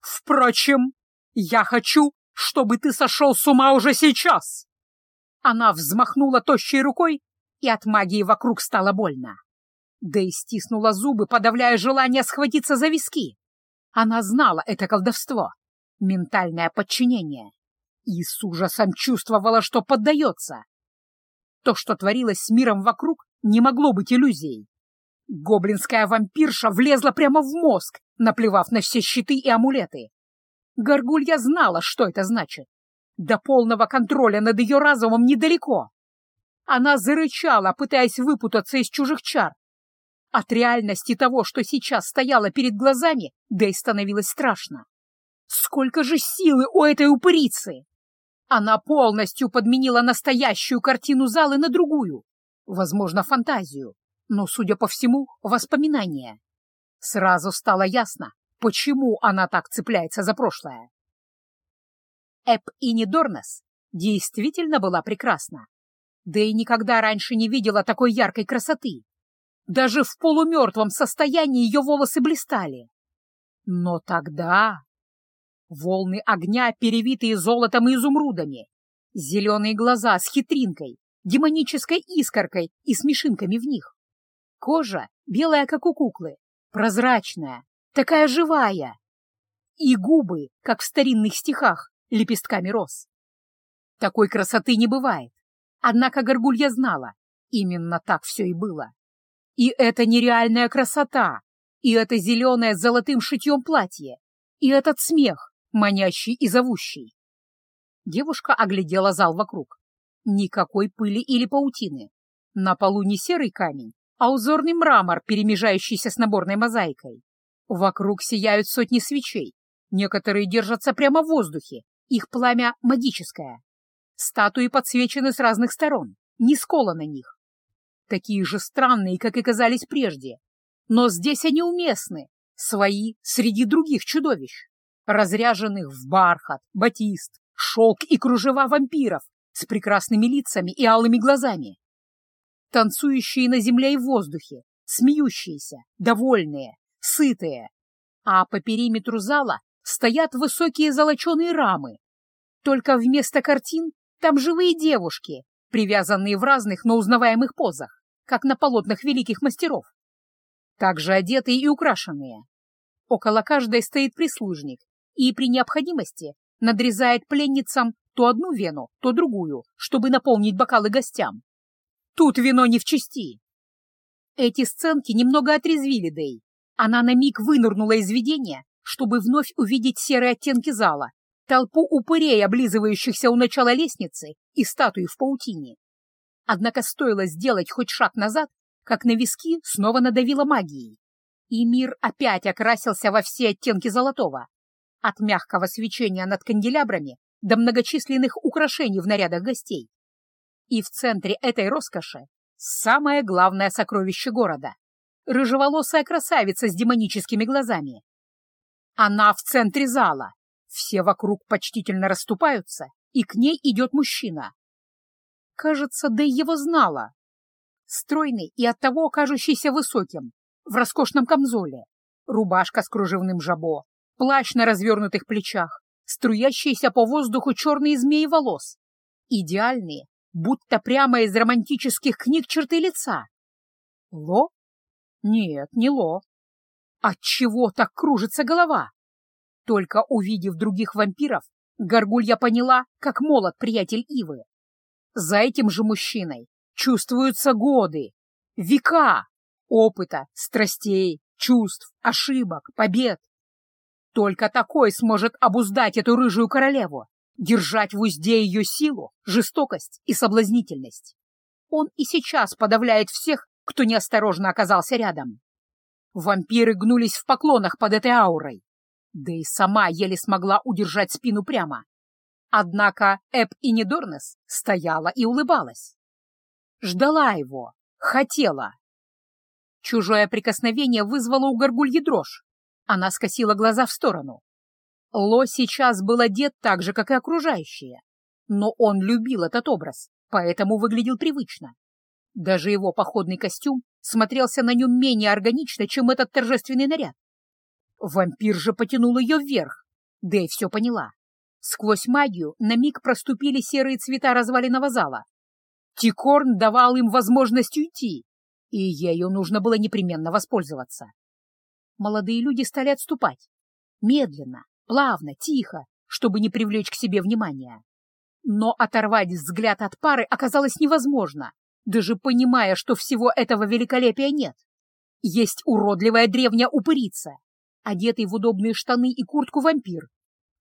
Впрочем, я хочу, чтобы ты сошел с ума уже сейчас. Она взмахнула тощей рукой, и от магии вокруг стало больно. Да и стиснула зубы, подавляя желание схватиться за виски. Она знала это колдовство, ментальное подчинение, и с ужасом чувствовала, что поддается. То, что творилось с миром вокруг, не могло быть иллюзией. Гоблинская вампирша влезла прямо в мозг, наплевав на все щиты и амулеты. Горгулья знала, что это значит. До полного контроля над ее разумом недалеко. Она зарычала, пытаясь выпутаться из чужих чар, от реальности того, что сейчас стояло перед глазами, Дэй становилось страшно. Сколько же силы у этой упырицы! Она полностью подменила настоящую картину залы на другую, возможно, фантазию, но, судя по всему, воспоминания. Сразу стало ясно, почему она так цепляется за прошлое. Эп Инидорнес действительно была прекрасна. Да и никогда раньше не видела такой яркой красоты. Даже в полумертвом состоянии ее волосы блистали. Но тогда... Волны огня, перевитые золотом и изумрудами, зеленые глаза с хитринкой, демонической искоркой и смешинками в них. Кожа белая, как у куклы, прозрачная, такая живая. И губы, как в старинных стихах, лепестками роз. Такой красоты не бывает. Однако Горгулья знала, именно так все и было. И это нереальная красота, и это зеленое с золотым шитьем платье, и этот смех, манящий и зовущий. Девушка оглядела зал вокруг. Никакой пыли или паутины. На полу не серый камень, а узорный мрамор, перемежающийся с наборной мозаикой. Вокруг сияют сотни свечей. Некоторые держатся прямо в воздухе. Их пламя магическое. Статуи подсвечены с разных сторон, не скола на них. Такие же странные, как и казались прежде. Но здесь они уместны, свои среди других чудовищ, разряженных в бархат, батист, шелк и кружева вампиров с прекрасными лицами и алыми глазами. Танцующие на земле и в воздухе, смеющиеся, довольные, сытые. А по периметру зала стоят высокие золоченые рамы. Только вместо картин там живые девушки, привязанные в разных, но узнаваемых позах, как на полотнах великих мастеров. Также одетые и украшенные. Около каждой стоит прислужник и при необходимости надрезает пленницам то одну вену, то другую, чтобы наполнить бокалы гостям. Тут вино не в чести. Эти сценки немного отрезвили Дэй. Она на миг вынырнула из видения, чтобы вновь увидеть серые оттенки зала, толпу упырей, облизывающихся у начала лестницы, и статуи в паутине. Однако стоило сделать хоть шаг назад, как на виски снова надавила магией. И мир опять окрасился во все оттенки золотого. От мягкого свечения над канделябрами до многочисленных украшений в нарядах гостей. И в центре этой роскоши самое главное сокровище города — рыжеволосая красавица с демоническими глазами. Она в центре зала, все вокруг почтительно расступаются, и к ней идет мужчина. Кажется, да его знала. Стройный и оттого кажущийся высоким, в роскошном камзоле, рубашка с кружевным жабо, плащ на развернутых плечах, струящиеся по воздуху черные змеи волос, идеальные, будто прямо из романтических книг черты лица. Ло? Нет, не Ло. Отчего так кружится голова? Только увидев других вампиров, Горгулья поняла, как молод приятель Ивы. За этим же мужчиной чувствуются годы, века опыта, страстей, чувств, ошибок, побед. Только такой сможет обуздать эту рыжую королеву, держать в узде ее силу, жестокость и соблазнительность. Он и сейчас подавляет всех, кто неосторожно оказался рядом. Вампиры гнулись в поклонах под этой аурой, да и сама еле смогла удержать спину прямо. Однако Эб и Недорнес стояла и улыбалась. Ждала его, хотела. Чужое прикосновение вызвало у горгульи дрожь. Она скосила глаза в сторону. Ло сейчас был одет так же, как и окружающие. Но он любил этот образ, поэтому выглядел привычно. Даже его походный костюм смотрелся на нем менее органично, чем этот торжественный наряд. Вампир же потянул ее вверх. Дэй все поняла. Сквозь магию на миг проступили серые цвета разваленного зала. Тикорн давал им возможность уйти, и ею нужно было непременно воспользоваться. Молодые люди стали отступать. Медленно, плавно, тихо, чтобы не привлечь к себе внимания. Но оторвать взгляд от пары оказалось невозможно, даже понимая, что всего этого великолепия нет. Есть уродливая древняя упырица, одетый в удобные штаны и куртку вампир,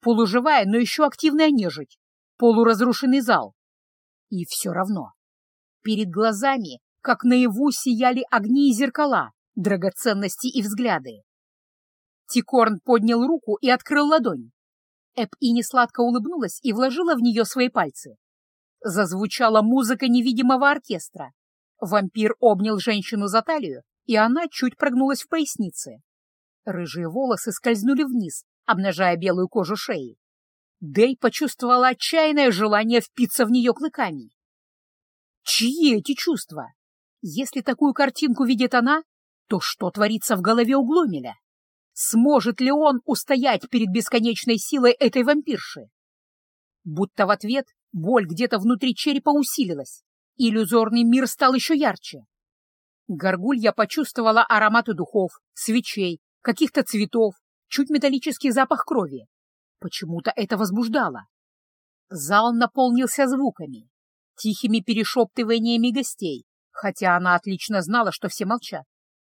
полуживая, но еще активная нежить, полуразрушенный зал. И все равно. Перед глазами, как наяву, сияли огни и зеркала, драгоценности и взгляды. Тикорн поднял руку и открыл ладонь. Эп и несладко улыбнулась и вложила в нее свои пальцы. Зазвучала музыка невидимого оркестра. Вампир обнял женщину за талию, и она чуть прогнулась в пояснице. Рыжие волосы скользнули вниз, обнажая белую кожу шеи. Дэй почувствовала отчаянное желание впиться в нее клыками. Чьи эти чувства? Если такую картинку видит она, то что творится в голове у Гломеля? Сможет ли он устоять перед бесконечной силой этой вампирши? Будто в ответ боль где-то внутри черепа усилилась, иллюзорный мир стал еще ярче. Горгулья почувствовала ароматы духов, свечей, каких-то цветов, чуть металлический запах крови. Почему-то это возбуждало. Зал наполнился звуками, тихими перешептываниями гостей, хотя она отлично знала, что все молчат,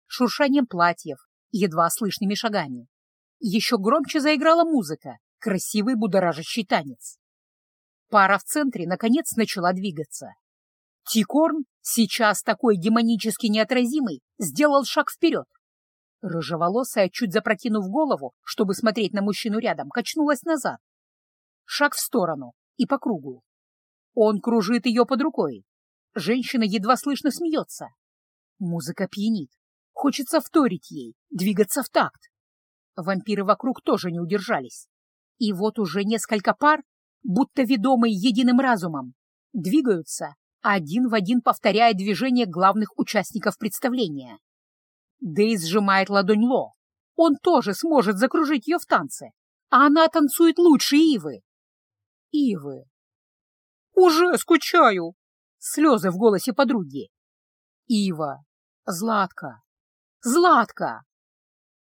шуршанием платьев, едва слышными шагами. Еще громче заиграла музыка, красивый будоражащий танец. Пара в центре, наконец, начала двигаться. Тикорн, сейчас такой демонически неотразимый, сделал шаг вперед. Рыжеволосая, чуть запрокинув голову, чтобы смотреть на мужчину рядом, качнулась назад. Шаг в сторону и по кругу. Он кружит ее под рукой. Женщина едва слышно смеется. Музыка пьянит. Хочется вторить ей, двигаться в такт. Вампиры вокруг тоже не удержались. И вот уже несколько пар, будто ведомые единым разумом, двигаются, один в один повторяя движения главных участников представления. Дэй сжимает ладонь Ло. Он тоже сможет закружить ее в танце, а она танцует лучше Ивы. Ивы. «Уже скучаю!» Слезы в голосе подруги. «Ива! Златка! Златка!»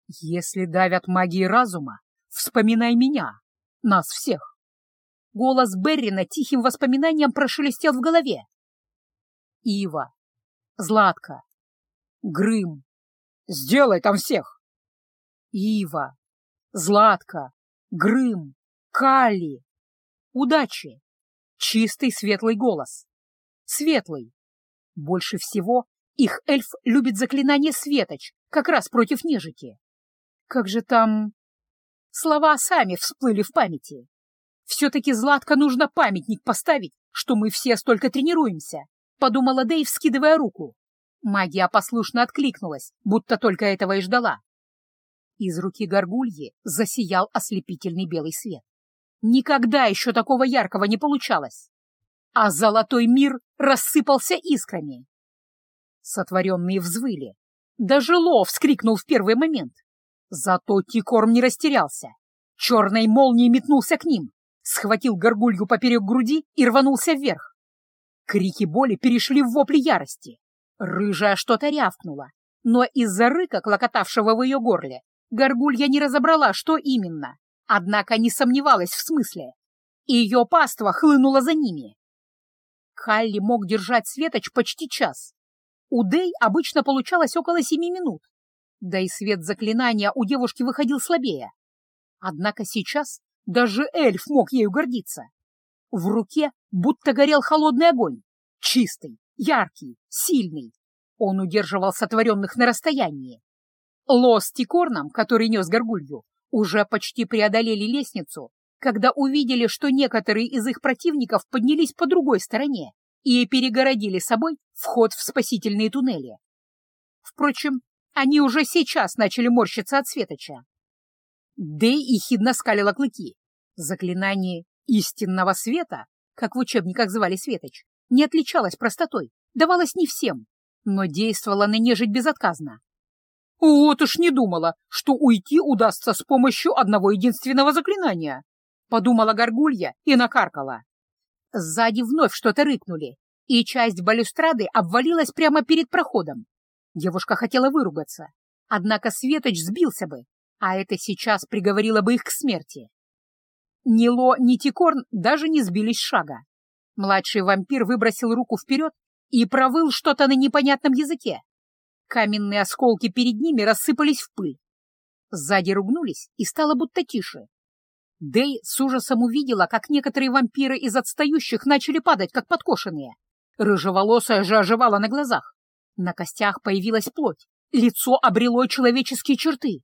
«Если давят магии разума, вспоминай меня, нас всех!» Голос Беррина тихим воспоминанием прошелестел в голове. «Ива! Златка! Грым! Сделай там всех!» «Ива! Златка! Грым! Калли! Удачи!» Чистый светлый голос. Светлый. Больше всего их эльф любит заклинание светоч, как раз против нежити. Как же там... Слова сами всплыли в памяти. Все-таки Златко нужно памятник поставить, что мы все столько тренируемся, подумала Дэйв, скидывая руку. Магия послушно откликнулась, будто только этого и ждала. Из руки горгульи засиял ослепительный белый свет. Никогда еще такого яркого не получалось. А золотой мир рассыпался искрами. Сотворенные взвыли. Даже Ло вскрикнул в первый момент. Зато Тикорм не растерялся. Черной молнией метнулся к ним, схватил горгулью поперек груди и рванулся вверх. Крики боли перешли в вопли ярости. Рыжая что-то рявкнула, но из-за рыка, клокотавшего в ее горле, горгулья не разобрала, что именно однако не сомневалась в смысле, ее паства хлынула за ними. Халли мог держать светоч почти час. У Дэй обычно получалось около семи минут, да и свет заклинания у девушки выходил слабее. Однако сейчас даже эльф мог ею гордиться. В руке будто горел холодный огонь, чистый, яркий, сильный. Он удерживал сотворенных на расстоянии. Лос с Тикорном, который нес горгулью, уже почти преодолели лестницу, когда увидели, что некоторые из их противников поднялись по другой стороне и перегородили собой вход в спасительные туннели. Впрочем, они уже сейчас начали морщиться от светоча. Дэй ехидно скалила клыки. Заклинание истинного света, как в учебниках звали светоч, не отличалось простотой, давалось не всем, но действовало на нежить безотказно. «Вот уж не думала, что уйти удастся с помощью одного единственного заклинания», — подумала горгулья и накаркала. Сзади вновь что-то рыкнули, и часть балюстрады обвалилась прямо перед проходом. Девушка хотела выругаться, однако Светоч сбился бы, а это сейчас приговорило бы их к смерти. Ни Ло, ни Тикорн даже не сбились шага. Младший вампир выбросил руку вперед и провыл что-то на непонятном языке. Каменные осколки перед ними рассыпались в пыль. Сзади ругнулись, и стало будто тише. Дэй с ужасом увидела, как некоторые вампиры из отстающих начали падать, как подкошенные. Рыжеволосая же оживала на глазах. На костях появилась плоть, лицо обрело человеческие черты.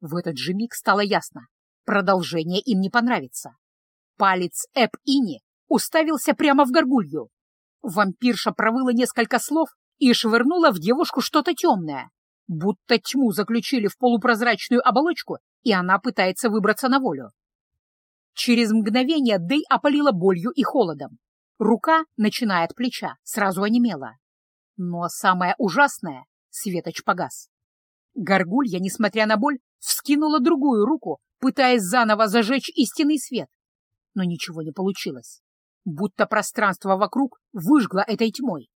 В этот же миг стало ясно. Продолжение им не понравится. Палец Эп-Ини уставился прямо в горгулью. Вампирша провыла несколько слов и швырнула в девушку что-то темное, будто тьму заключили в полупрозрачную оболочку, и она пытается выбраться на волю. Через мгновение Дэй опалила болью и холодом. Рука, начиная от плеча, сразу онемела. Но самое ужасное — светоч погас. Горгулья, несмотря на боль, вскинула другую руку, пытаясь заново зажечь истинный свет. Но ничего не получилось. Будто пространство вокруг выжгло этой тьмой.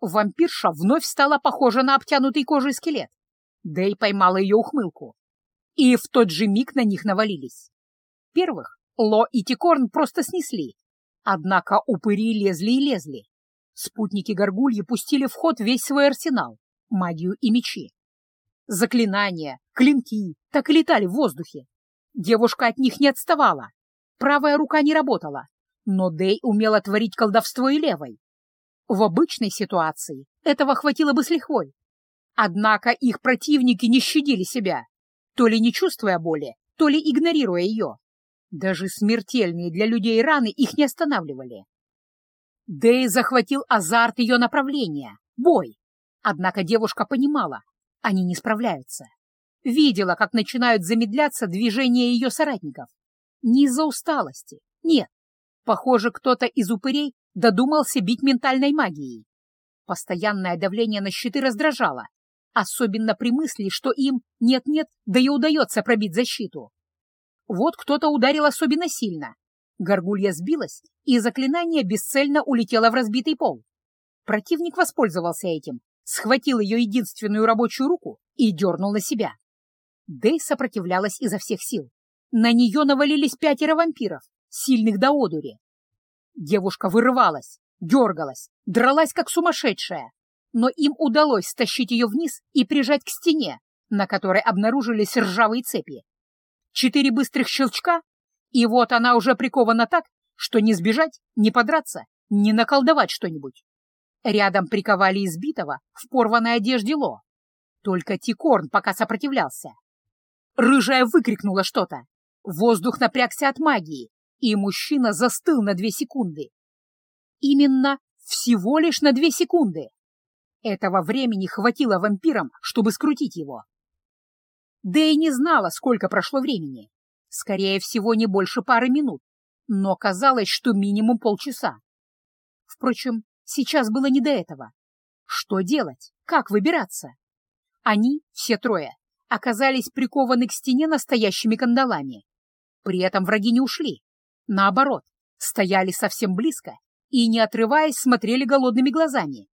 Вампирша вновь стала похожа на обтянутый кожей скелет. Дэй поймала ее ухмылку. И в тот же миг на них навалились. Первых Ло и Тикорн просто снесли. Однако упыри лезли и лезли. Спутники горгульи пустили в ход весь свой арсенал — магию и мечи. Заклинания, клинки так и летали в воздухе. Девушка от них не отставала. Правая рука не работала, но Дэй умела творить колдовство и левой. В обычной ситуации этого хватило бы с лихвой. Однако их противники не щадили себя, то ли не чувствуя боли, то ли игнорируя ее. Даже смертельные для людей раны их не останавливали. Дэй захватил азарт ее направления — бой. Однако девушка понимала, они не справляются. Видела, как начинают замедляться движения ее соратников. Не из-за усталости, нет. Похоже, кто-то из упырей додумался бить ментальной магией. Постоянное давление на щиты раздражало, особенно при мысли, что им нет-нет, да и удается пробить защиту. Вот кто-то ударил особенно сильно. Горгулья сбилась, и заклинание бесцельно улетело в разбитый пол. Противник воспользовался этим, схватил ее единственную рабочую руку и дернул на себя. Дэй сопротивлялась изо всех сил. На нее навалились пятеро вампиров, сильных до одури. Девушка вырывалась, дергалась, дралась как сумасшедшая, но им удалось стащить ее вниз и прижать к стене, на которой обнаружились ржавые цепи. Четыре быстрых щелчка, и вот она уже прикована так, что не сбежать, не подраться, не наколдовать что-нибудь. Рядом приковали избитого в порванной одежде Ло. Только Тикорн пока сопротивлялся. Рыжая выкрикнула что-то. Воздух напрягся от магии, и мужчина застыл на две секунды. Именно всего лишь на две секунды. Этого времени хватило вампирам, чтобы скрутить его. Да и не знала, сколько прошло времени. Скорее всего, не больше пары минут, но казалось, что минимум полчаса. Впрочем, сейчас было не до этого. Что делать? Как выбираться? Они, все трое, оказались прикованы к стене настоящими кандалами. При этом враги не ушли. Наоборот, стояли совсем близко и, не отрываясь, смотрели голодными глазами.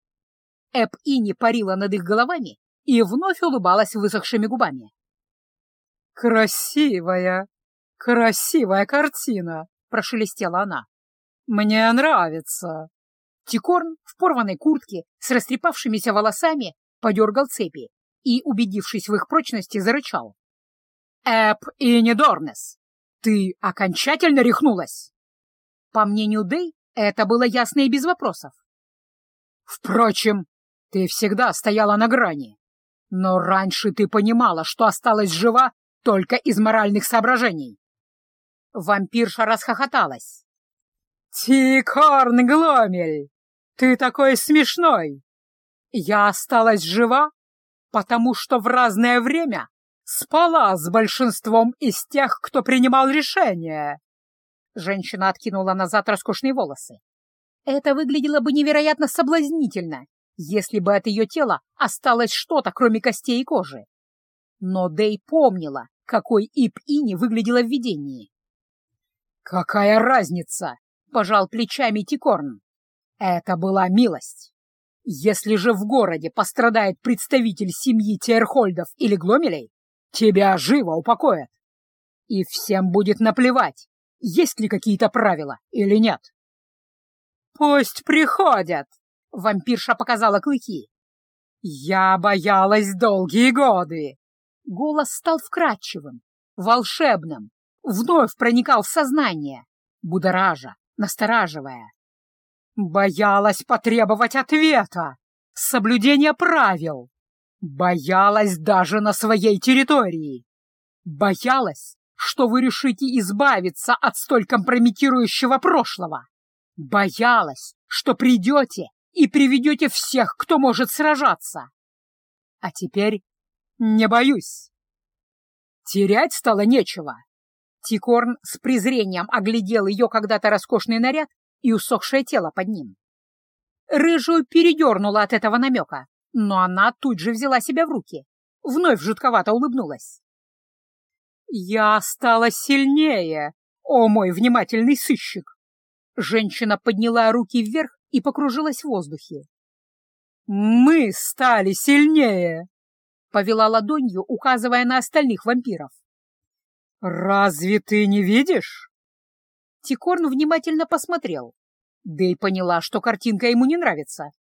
Эп Ини парила над их головами и вновь улыбалась высохшими губами. «Красивая, красивая картина!» — прошелестела она. «Мне нравится!» Тикорн в порванной куртке с растрепавшимися волосами подергал цепи и, убедившись в их прочности, зарычал. «Эп Ини Дорнес, ты окончательно рехнулась?» По мнению Дэй, это было ясно и без вопросов. «Впрочем, ты всегда стояла на грани. Но раньше ты понимала, что осталась жива только из моральных соображений». Вампирша расхохоталась. «Тикорн Гломель, ты такой смешной! Я осталась жива, потому что в разное время спала с большинством из тех, кто принимал решения. Женщина откинула назад роскошные волосы. Это выглядело бы невероятно соблазнительно, если бы от ее тела осталось что-то, кроме костей и кожи. Но Дэй помнила, какой Ип-Ини выглядела в видении. «Какая разница?» — пожал плечами Тикорн. «Это была милость. Если же в городе пострадает представитель семьи Тейрхольдов или Гломелей, тебя живо упокоят. И всем будет наплевать, есть ли какие-то правила или нет. «Пусть приходят!» — вампирша показала клыки. «Я боялась долгие годы!» Голос стал вкрадчивым, волшебным, вновь проникал в сознание, будоража, настораживая. Боялась потребовать ответа, соблюдения правил. Боялась даже на своей территории. Боялась, что вы решите избавиться от столь компрометирующего прошлого. Боялась, что придете и приведете всех, кто может сражаться. А теперь не боюсь. Терять стало нечего. Тикорн с презрением оглядел ее когда-то роскошный наряд и усохшее тело под ним. Рыжую передернула от этого намека, но она тут же взяла себя в руки, вновь жутковато улыбнулась. «Я стала сильнее, о мой внимательный сыщик!» Женщина подняла руки вверх и покружилась в воздухе. «Мы стали сильнее!» — повела ладонью, указывая на остальных вампиров. «Разве ты не видишь?» Тикорн внимательно посмотрел, да поняла, что картинка ему не нравится.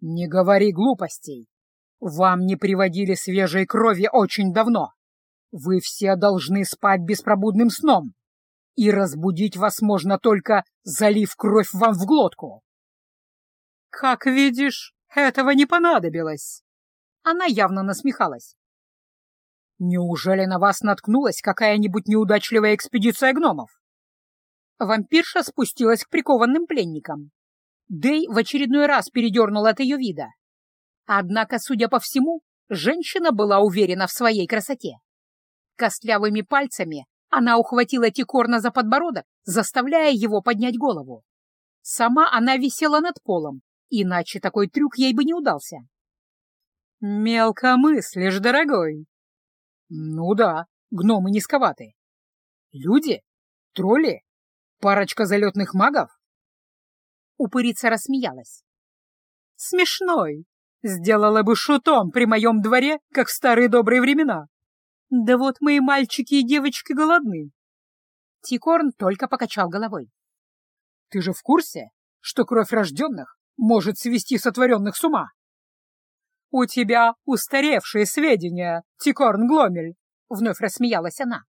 «Не говори глупостей. Вам не приводили свежей крови очень давно. Вы все должны спать беспробудным сном, и разбудить вас можно только, залив кровь вам в глотку». «Как видишь, этого не понадобилось». Она явно насмехалась. Неужели на вас наткнулась какая-нибудь неудачливая экспедиция гномов? Вампирша спустилась к прикованным пленникам. Дэй в очередной раз передернул от ее вида. Однако, судя по всему, женщина была уверена в своей красоте. Костлявыми пальцами она ухватила Тикорна за подбородок, заставляя его поднять голову. Сама она висела над полом, иначе такой трюк ей бы не удался. «Мелко мыслишь, дорогой», ну да, гномы низковаты. Люди? Тролли? Парочка залетных магов? Упырица рассмеялась. Смешной. Сделала бы шутом при моем дворе, как в старые добрые времена. Да вот мои мальчики и девочки голодны. Тикорн только покачал головой. Ты же в курсе, что кровь рожденных может свести сотворенных с ума? «У тебя устаревшие сведения, Тикорн Гломель!» — вновь рассмеялась она.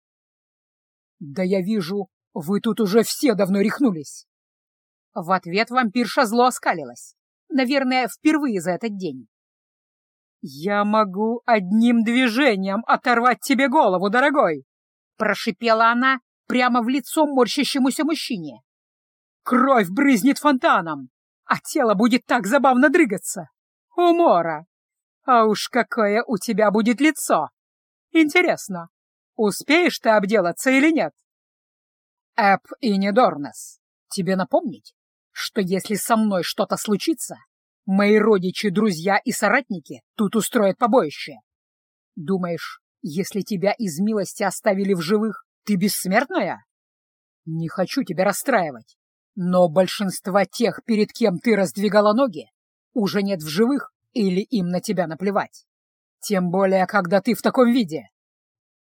«Да я вижу, вы тут уже все давно рехнулись!» В ответ вампирша зло оскалилась. Наверное, впервые за этот день. «Я могу одним движением оторвать тебе голову, дорогой!» Прошипела она прямо в лицо морщащемуся мужчине. «Кровь брызнет фонтаном, а тело будет так забавно дрыгаться! Умора! А уж какое у тебя будет лицо! Интересно, успеешь ты обделаться или нет? Эп и Недорнес, тебе напомнить, что если со мной что-то случится, мои родичи, друзья и соратники тут устроят побоище. Думаешь, если тебя из милости оставили в живых, ты бессмертная? Не хочу тебя расстраивать, но большинства тех, перед кем ты раздвигала ноги, уже нет в живых или им на тебя наплевать? Тем более, когда ты в таком виде.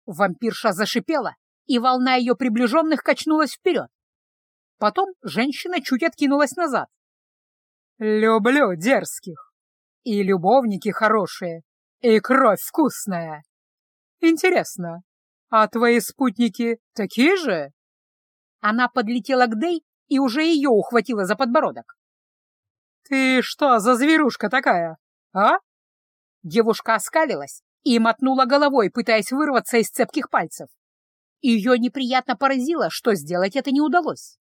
Вампирша зашипела, и волна ее приближенных качнулась вперед. Потом женщина чуть откинулась назад. «Люблю дерзких. И любовники хорошие, и кровь вкусная. Интересно, а твои спутники такие же?» Она подлетела к Дэй и уже ее ухватила за подбородок. «Ты что за зверушка такая? «А?» Девушка оскалилась и мотнула головой, пытаясь вырваться из цепких пальцев. Ее неприятно поразило, что сделать это не удалось.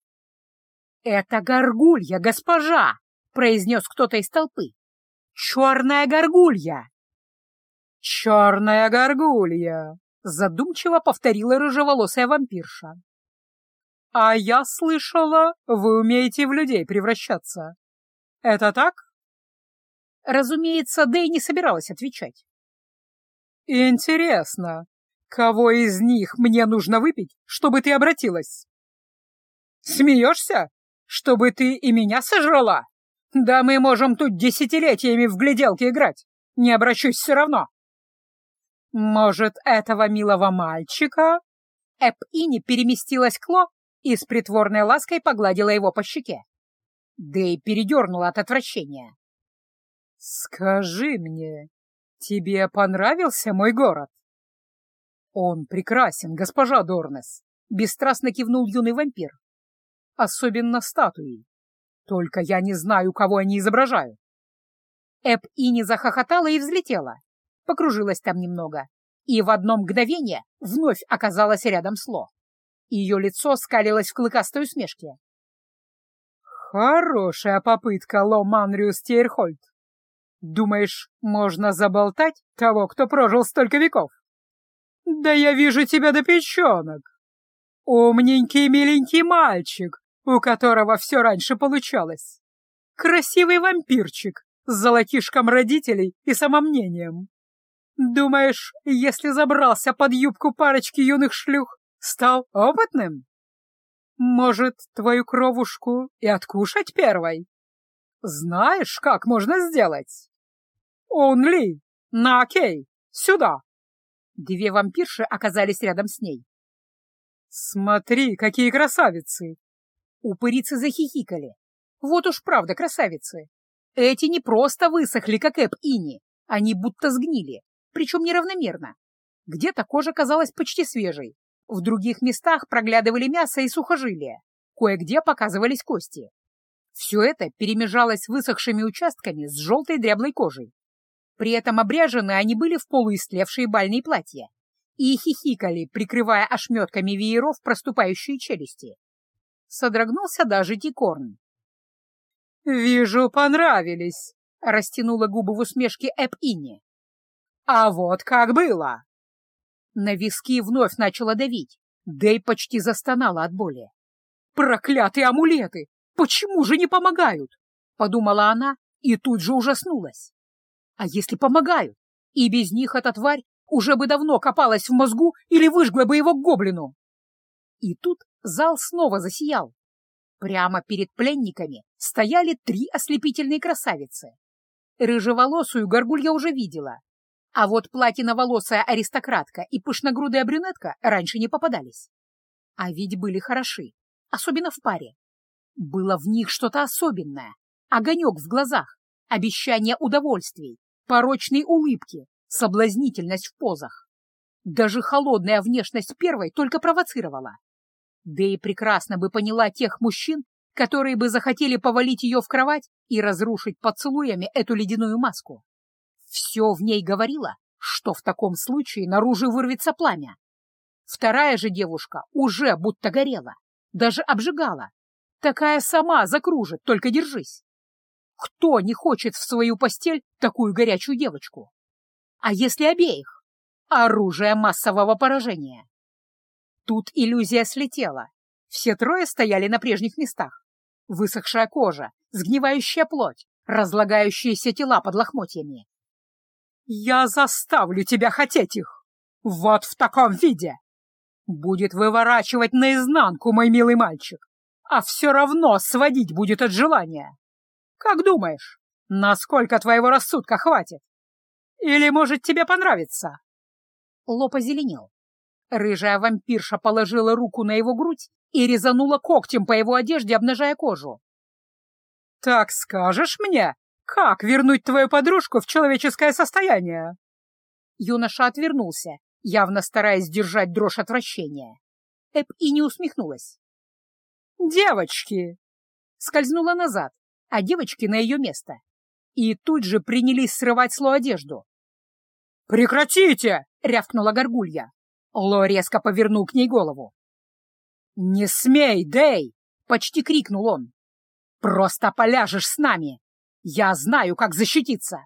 «Это горгулья, госпожа!» — произнес кто-то из толпы. «Черная горгулья!» «Черная горгулья!» — задумчиво повторила рыжеволосая вампирша. «А я слышала, вы умеете в людей превращаться. Это так?» Разумеется, Дэй не собиралась отвечать. «Интересно, кого из них мне нужно выпить, чтобы ты обратилась?» «Смеешься? Чтобы ты и меня сожрала? Да мы можем тут десятилетиями в гляделки играть. Не обращусь все равно». «Может, этого милого мальчика?» Эп-Ини переместилась к Ло и с притворной лаской погладила его по щеке. Дэй передернула от отвращения. «Скажи мне, тебе понравился мой город?» «Он прекрасен, госпожа Дорнес», — бесстрастно кивнул юный вампир. «Особенно статуи. Только я не знаю, кого они изображают». Эб Ини захохотала и взлетела, покружилась там немного, и в одно мгновение вновь оказалась рядом с Ло. Ее лицо скалилось в клыкастой усмешке. «Хорошая попытка, Ло Манриус Тейрхольд. Думаешь, можно заболтать того, кто прожил столько веков? Да я вижу тебя до печенок. Умненький миленький мальчик, у которого все раньше получалось. Красивый вампирчик с золотишком родителей и самомнением. Думаешь, если забрался под юбку парочки юных шлюх, стал опытным? Может, твою кровушку и откушать первой? Знаешь, как можно сделать? Онли, на окей, сюда. Две вампирши оказались рядом с ней. Смотри, какие красавицы! Упырицы захихикали. Вот уж правда красавицы. Эти не просто высохли, как Эп Ини, они будто сгнили, причем неравномерно. Где-то кожа казалась почти свежей, в других местах проглядывали мясо и сухожилия, кое-где показывались кости. Все это перемежалось высохшими участками с желтой дряблой кожей. При этом обряжены они были в полуистлевшие бальные платья и хихикали, прикрывая ошметками вееров проступающие челюсти. Содрогнулся даже Тикорн. «Вижу, понравились», — растянула губы в усмешке Эп-Инни. «А вот как было!» На виски вновь начала давить, Дэй почти застонала от боли. «Проклятые амулеты! Почему же не помогают?» — подумала она и тут же ужаснулась. «А если помогают? И без них эта тварь уже бы давно копалась в мозгу или выжгла бы его к гоблину!» И тут зал снова засиял. Прямо перед пленниками стояли три ослепительные красавицы. Рыжеволосую горгулья уже видела, а вот платиноволосая аристократка и пышногрудая брюнетка раньше не попадались. А ведь были хороши, особенно в паре. Было в них что-то особенное. Огонек в глазах, обещание удовольствий, порочные улыбки, соблазнительность в позах. Даже холодная внешность первой только провоцировала. Да и прекрасно бы поняла тех мужчин, которые бы захотели повалить ее в кровать и разрушить поцелуями эту ледяную маску. Все в ней говорило, что в таком случае наружу вырвется пламя. Вторая же девушка уже будто горела, даже обжигала. Такая сама закружит, только держись. Кто не хочет в свою постель такую горячую девочку? А если обеих? Оружие массового поражения. Тут иллюзия слетела. Все трое стояли на прежних местах. Высохшая кожа, сгнивающая плоть, разлагающиеся тела под лохмотьями. «Я заставлю тебя хотеть их! Вот в таком виде! Будет выворачивать наизнанку, мой милый мальчик, а все равно сводить будет от желания. Как думаешь, насколько твоего рассудка хватит? Или, может, тебе понравится?» Лоб озеленел. Рыжая вампирша положила руку на его грудь и резанула когтем по его одежде, обнажая кожу. «Так скажешь мне, как вернуть твою подружку в человеческое состояние?» Юноша отвернулся, явно стараясь держать дрожь отвращения. Эп и не усмехнулась. «Девочки!» Скользнула назад, а девочки на ее место. И тут же принялись срывать сло одежду. «Прекратите!» — рявкнула горгулья. Ло резко повернул к ней голову. «Не смей, Дэй!» — почти крикнул он. «Просто поляжешь с нами! Я знаю, как защититься!»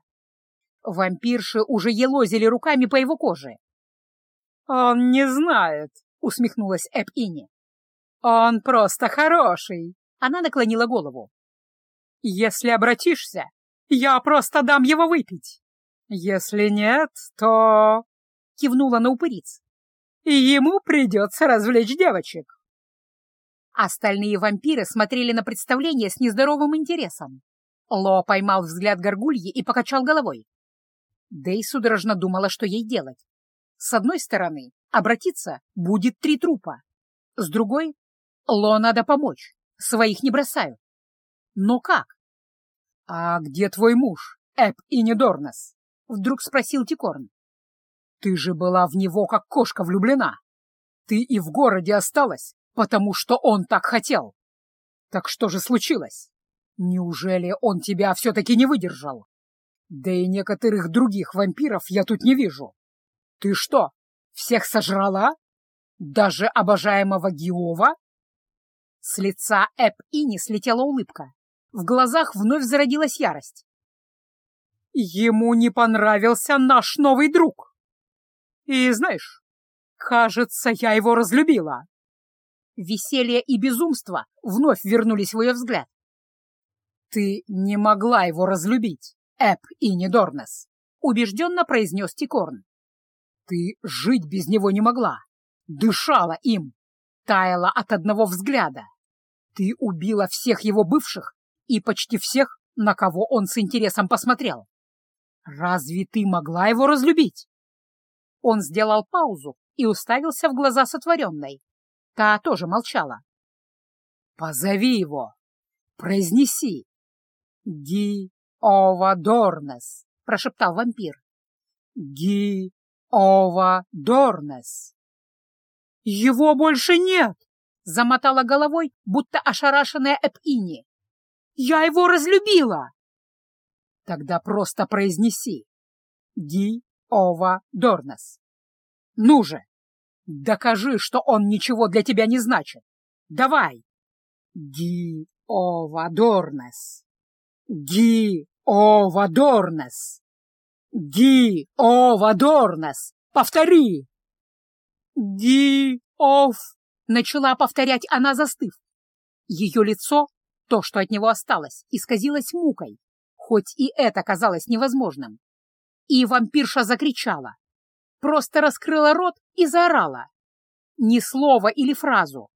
Вампирши уже елозили руками по его коже. «Он не знает», — усмехнулась Эп-Ини. «Он просто хороший!» — она наклонила голову. «Если обратишься, я просто дам его выпить. Если нет, то...» — кивнула на упыриц и ему придется развлечь девочек. Остальные вампиры смотрели на представление с нездоровым интересом. Ло поймал взгляд горгульи и покачал головой. Дэй судорожно думала, что ей делать. С одной стороны, обратиться будет три трупа. С другой, Ло надо помочь, своих не бросают. Но как? — А где твой муж, Эп и Недорнос? — вдруг спросил Тикорн. Ты же была в него как кошка влюблена. Ты и в городе осталась, потому что он так хотел. Так что же случилось? Неужели он тебя все-таки не выдержал? Да и некоторых других вампиров я тут не вижу. Ты что, всех сожрала? Даже обожаемого Гиова? С лица Эп Ини слетела улыбка. В глазах вновь зародилась ярость. ему не понравился наш новый друг. И знаешь, кажется, я его разлюбила. Веселье и безумство вновь вернулись в ее взгляд. «Ты не могла его разлюбить, Эп и Недорнес», — убежденно произнес Тикорн. «Ты жить без него не могла, дышала им, таяла от одного взгляда. Ты убила всех его бывших и почти всех, на кого он с интересом посмотрел. Разве ты могла его разлюбить?» Он сделал паузу и уставился в глаза сотворенной. Та тоже молчала. «Позови его! Произнеси! Ги Овадорнес!» — прошептал вампир. «Ги Овадорнес!» «Его больше нет!» — замотала головой, будто ошарашенная Эпини. «Я его разлюбила!» «Тогда просто произнеси. Ги Овадорнес. Ну же!» Докажи, что он ничего для тебя не значит. Давай. Ги Овадорнес. Ги Овадорнес. Ги Овадорнес. Повтори. Ги Ов... Начала повторять она, застыв. Ее лицо, то, что от него осталось, исказилось мукой, хоть и это казалось невозможным. И вампирша закричала просто раскрыла рот и заорала. Ни слова или фразу,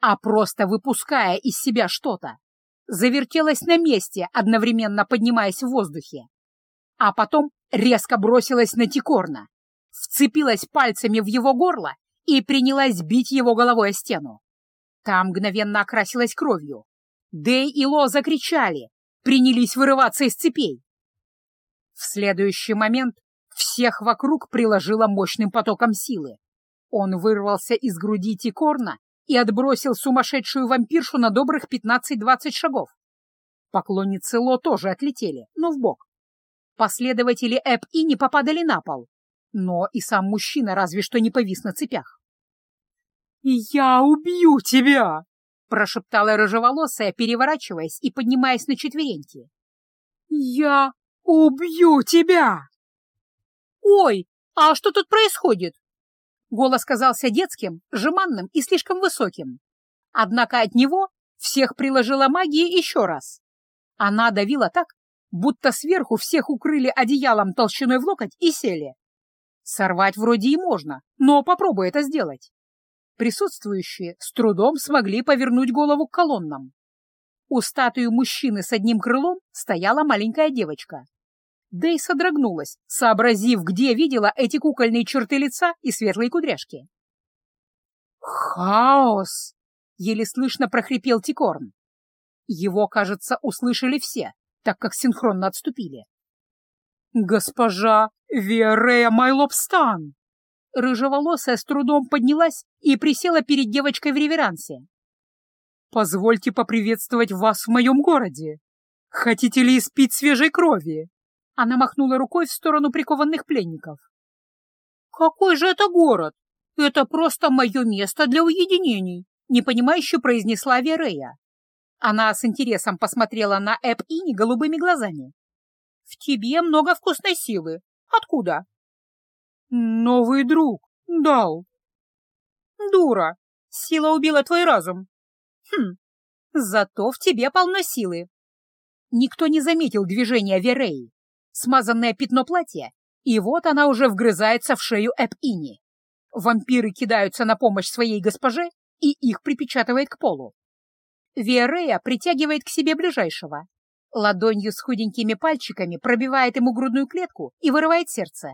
а просто выпуская из себя что-то. Завертелась на месте, одновременно поднимаясь в воздухе. А потом резко бросилась на Тикорна, вцепилась пальцами в его горло и принялась бить его головой о стену. Там мгновенно окрасилась кровью. Дэй и Ло закричали, принялись вырываться из цепей. В следующий момент всех вокруг приложило мощным потоком силы. Он вырвался из груди Тикорна и отбросил сумасшедшую вампиршу на добрых 15-20 шагов. Поклонницы Ло тоже отлетели, но в бок. Последователи Эп и не попадали на пол, но и сам мужчина разве что не повис на цепях. «Я убью тебя!» — прошептала рыжеволосая, переворачиваясь и поднимаясь на четвереньки. «Я убью тебя!» «Ой, а что тут происходит?» Голос казался детским, жеманным и слишком высоким. Однако от него всех приложила магия еще раз. Она давила так, будто сверху всех укрыли одеялом толщиной в локоть и сели. Сорвать вроде и можно, но попробуй это сделать. Присутствующие с трудом смогли повернуть голову к колоннам. У статуи мужчины с одним крылом стояла маленькая девочка. Дэй содрогнулась, сообразив, где видела эти кукольные черты лица и светлые кудряшки. «Хаос!» — еле слышно прохрипел Тикорн. Его, кажется, услышали все, так как синхронно отступили. «Госпожа Верея Майлопстан!» Рыжеволосая с трудом поднялась и присела перед девочкой в реверансе. «Позвольте поприветствовать вас в моем городе. Хотите ли испить свежей крови?» Она махнула рукой в сторону прикованных пленников. «Какой же это город? Это просто мое место для уединений», — непонимающе произнесла Верея. Она с интересом посмотрела на Эп Ини голубыми глазами. «В тебе много вкусной силы. Откуда?» «Новый друг. Дал». «Дура. Сила убила твой разум». «Хм. Зато в тебе полно силы». Никто не заметил движения Вереи смазанное пятно платья, и вот она уже вгрызается в шею Эп-Ини. Вампиры кидаются на помощь своей госпоже, и их припечатывает к полу. Виарея притягивает к себе ближайшего. Ладонью с худенькими пальчиками пробивает ему грудную клетку и вырывает сердце.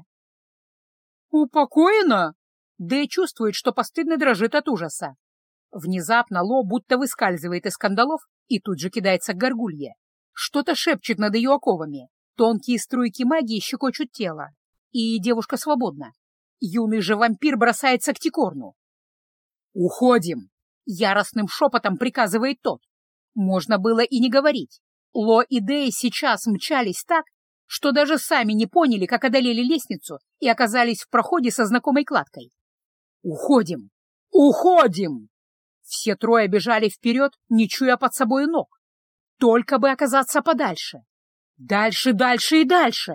«Упокоена?» Дэ чувствует, что постыдно дрожит от ужаса. Внезапно Ло будто выскальзывает из кандалов и тут же кидается к горгулье. Что-то шепчет над ее оковами. Тонкие струйки магии щекочут тело, и девушка свободна. Юный же вампир бросается к Тикорну. «Уходим!» — яростным шепотом приказывает тот. Можно было и не говорить. Ло и Дэй сейчас мчались так, что даже сами не поняли, как одолели лестницу и оказались в проходе со знакомой кладкой. «Уходим! Уходим!» Все трое бежали вперед, не чуя под собой ног. Только бы оказаться подальше. Дальше, дальше и дальше.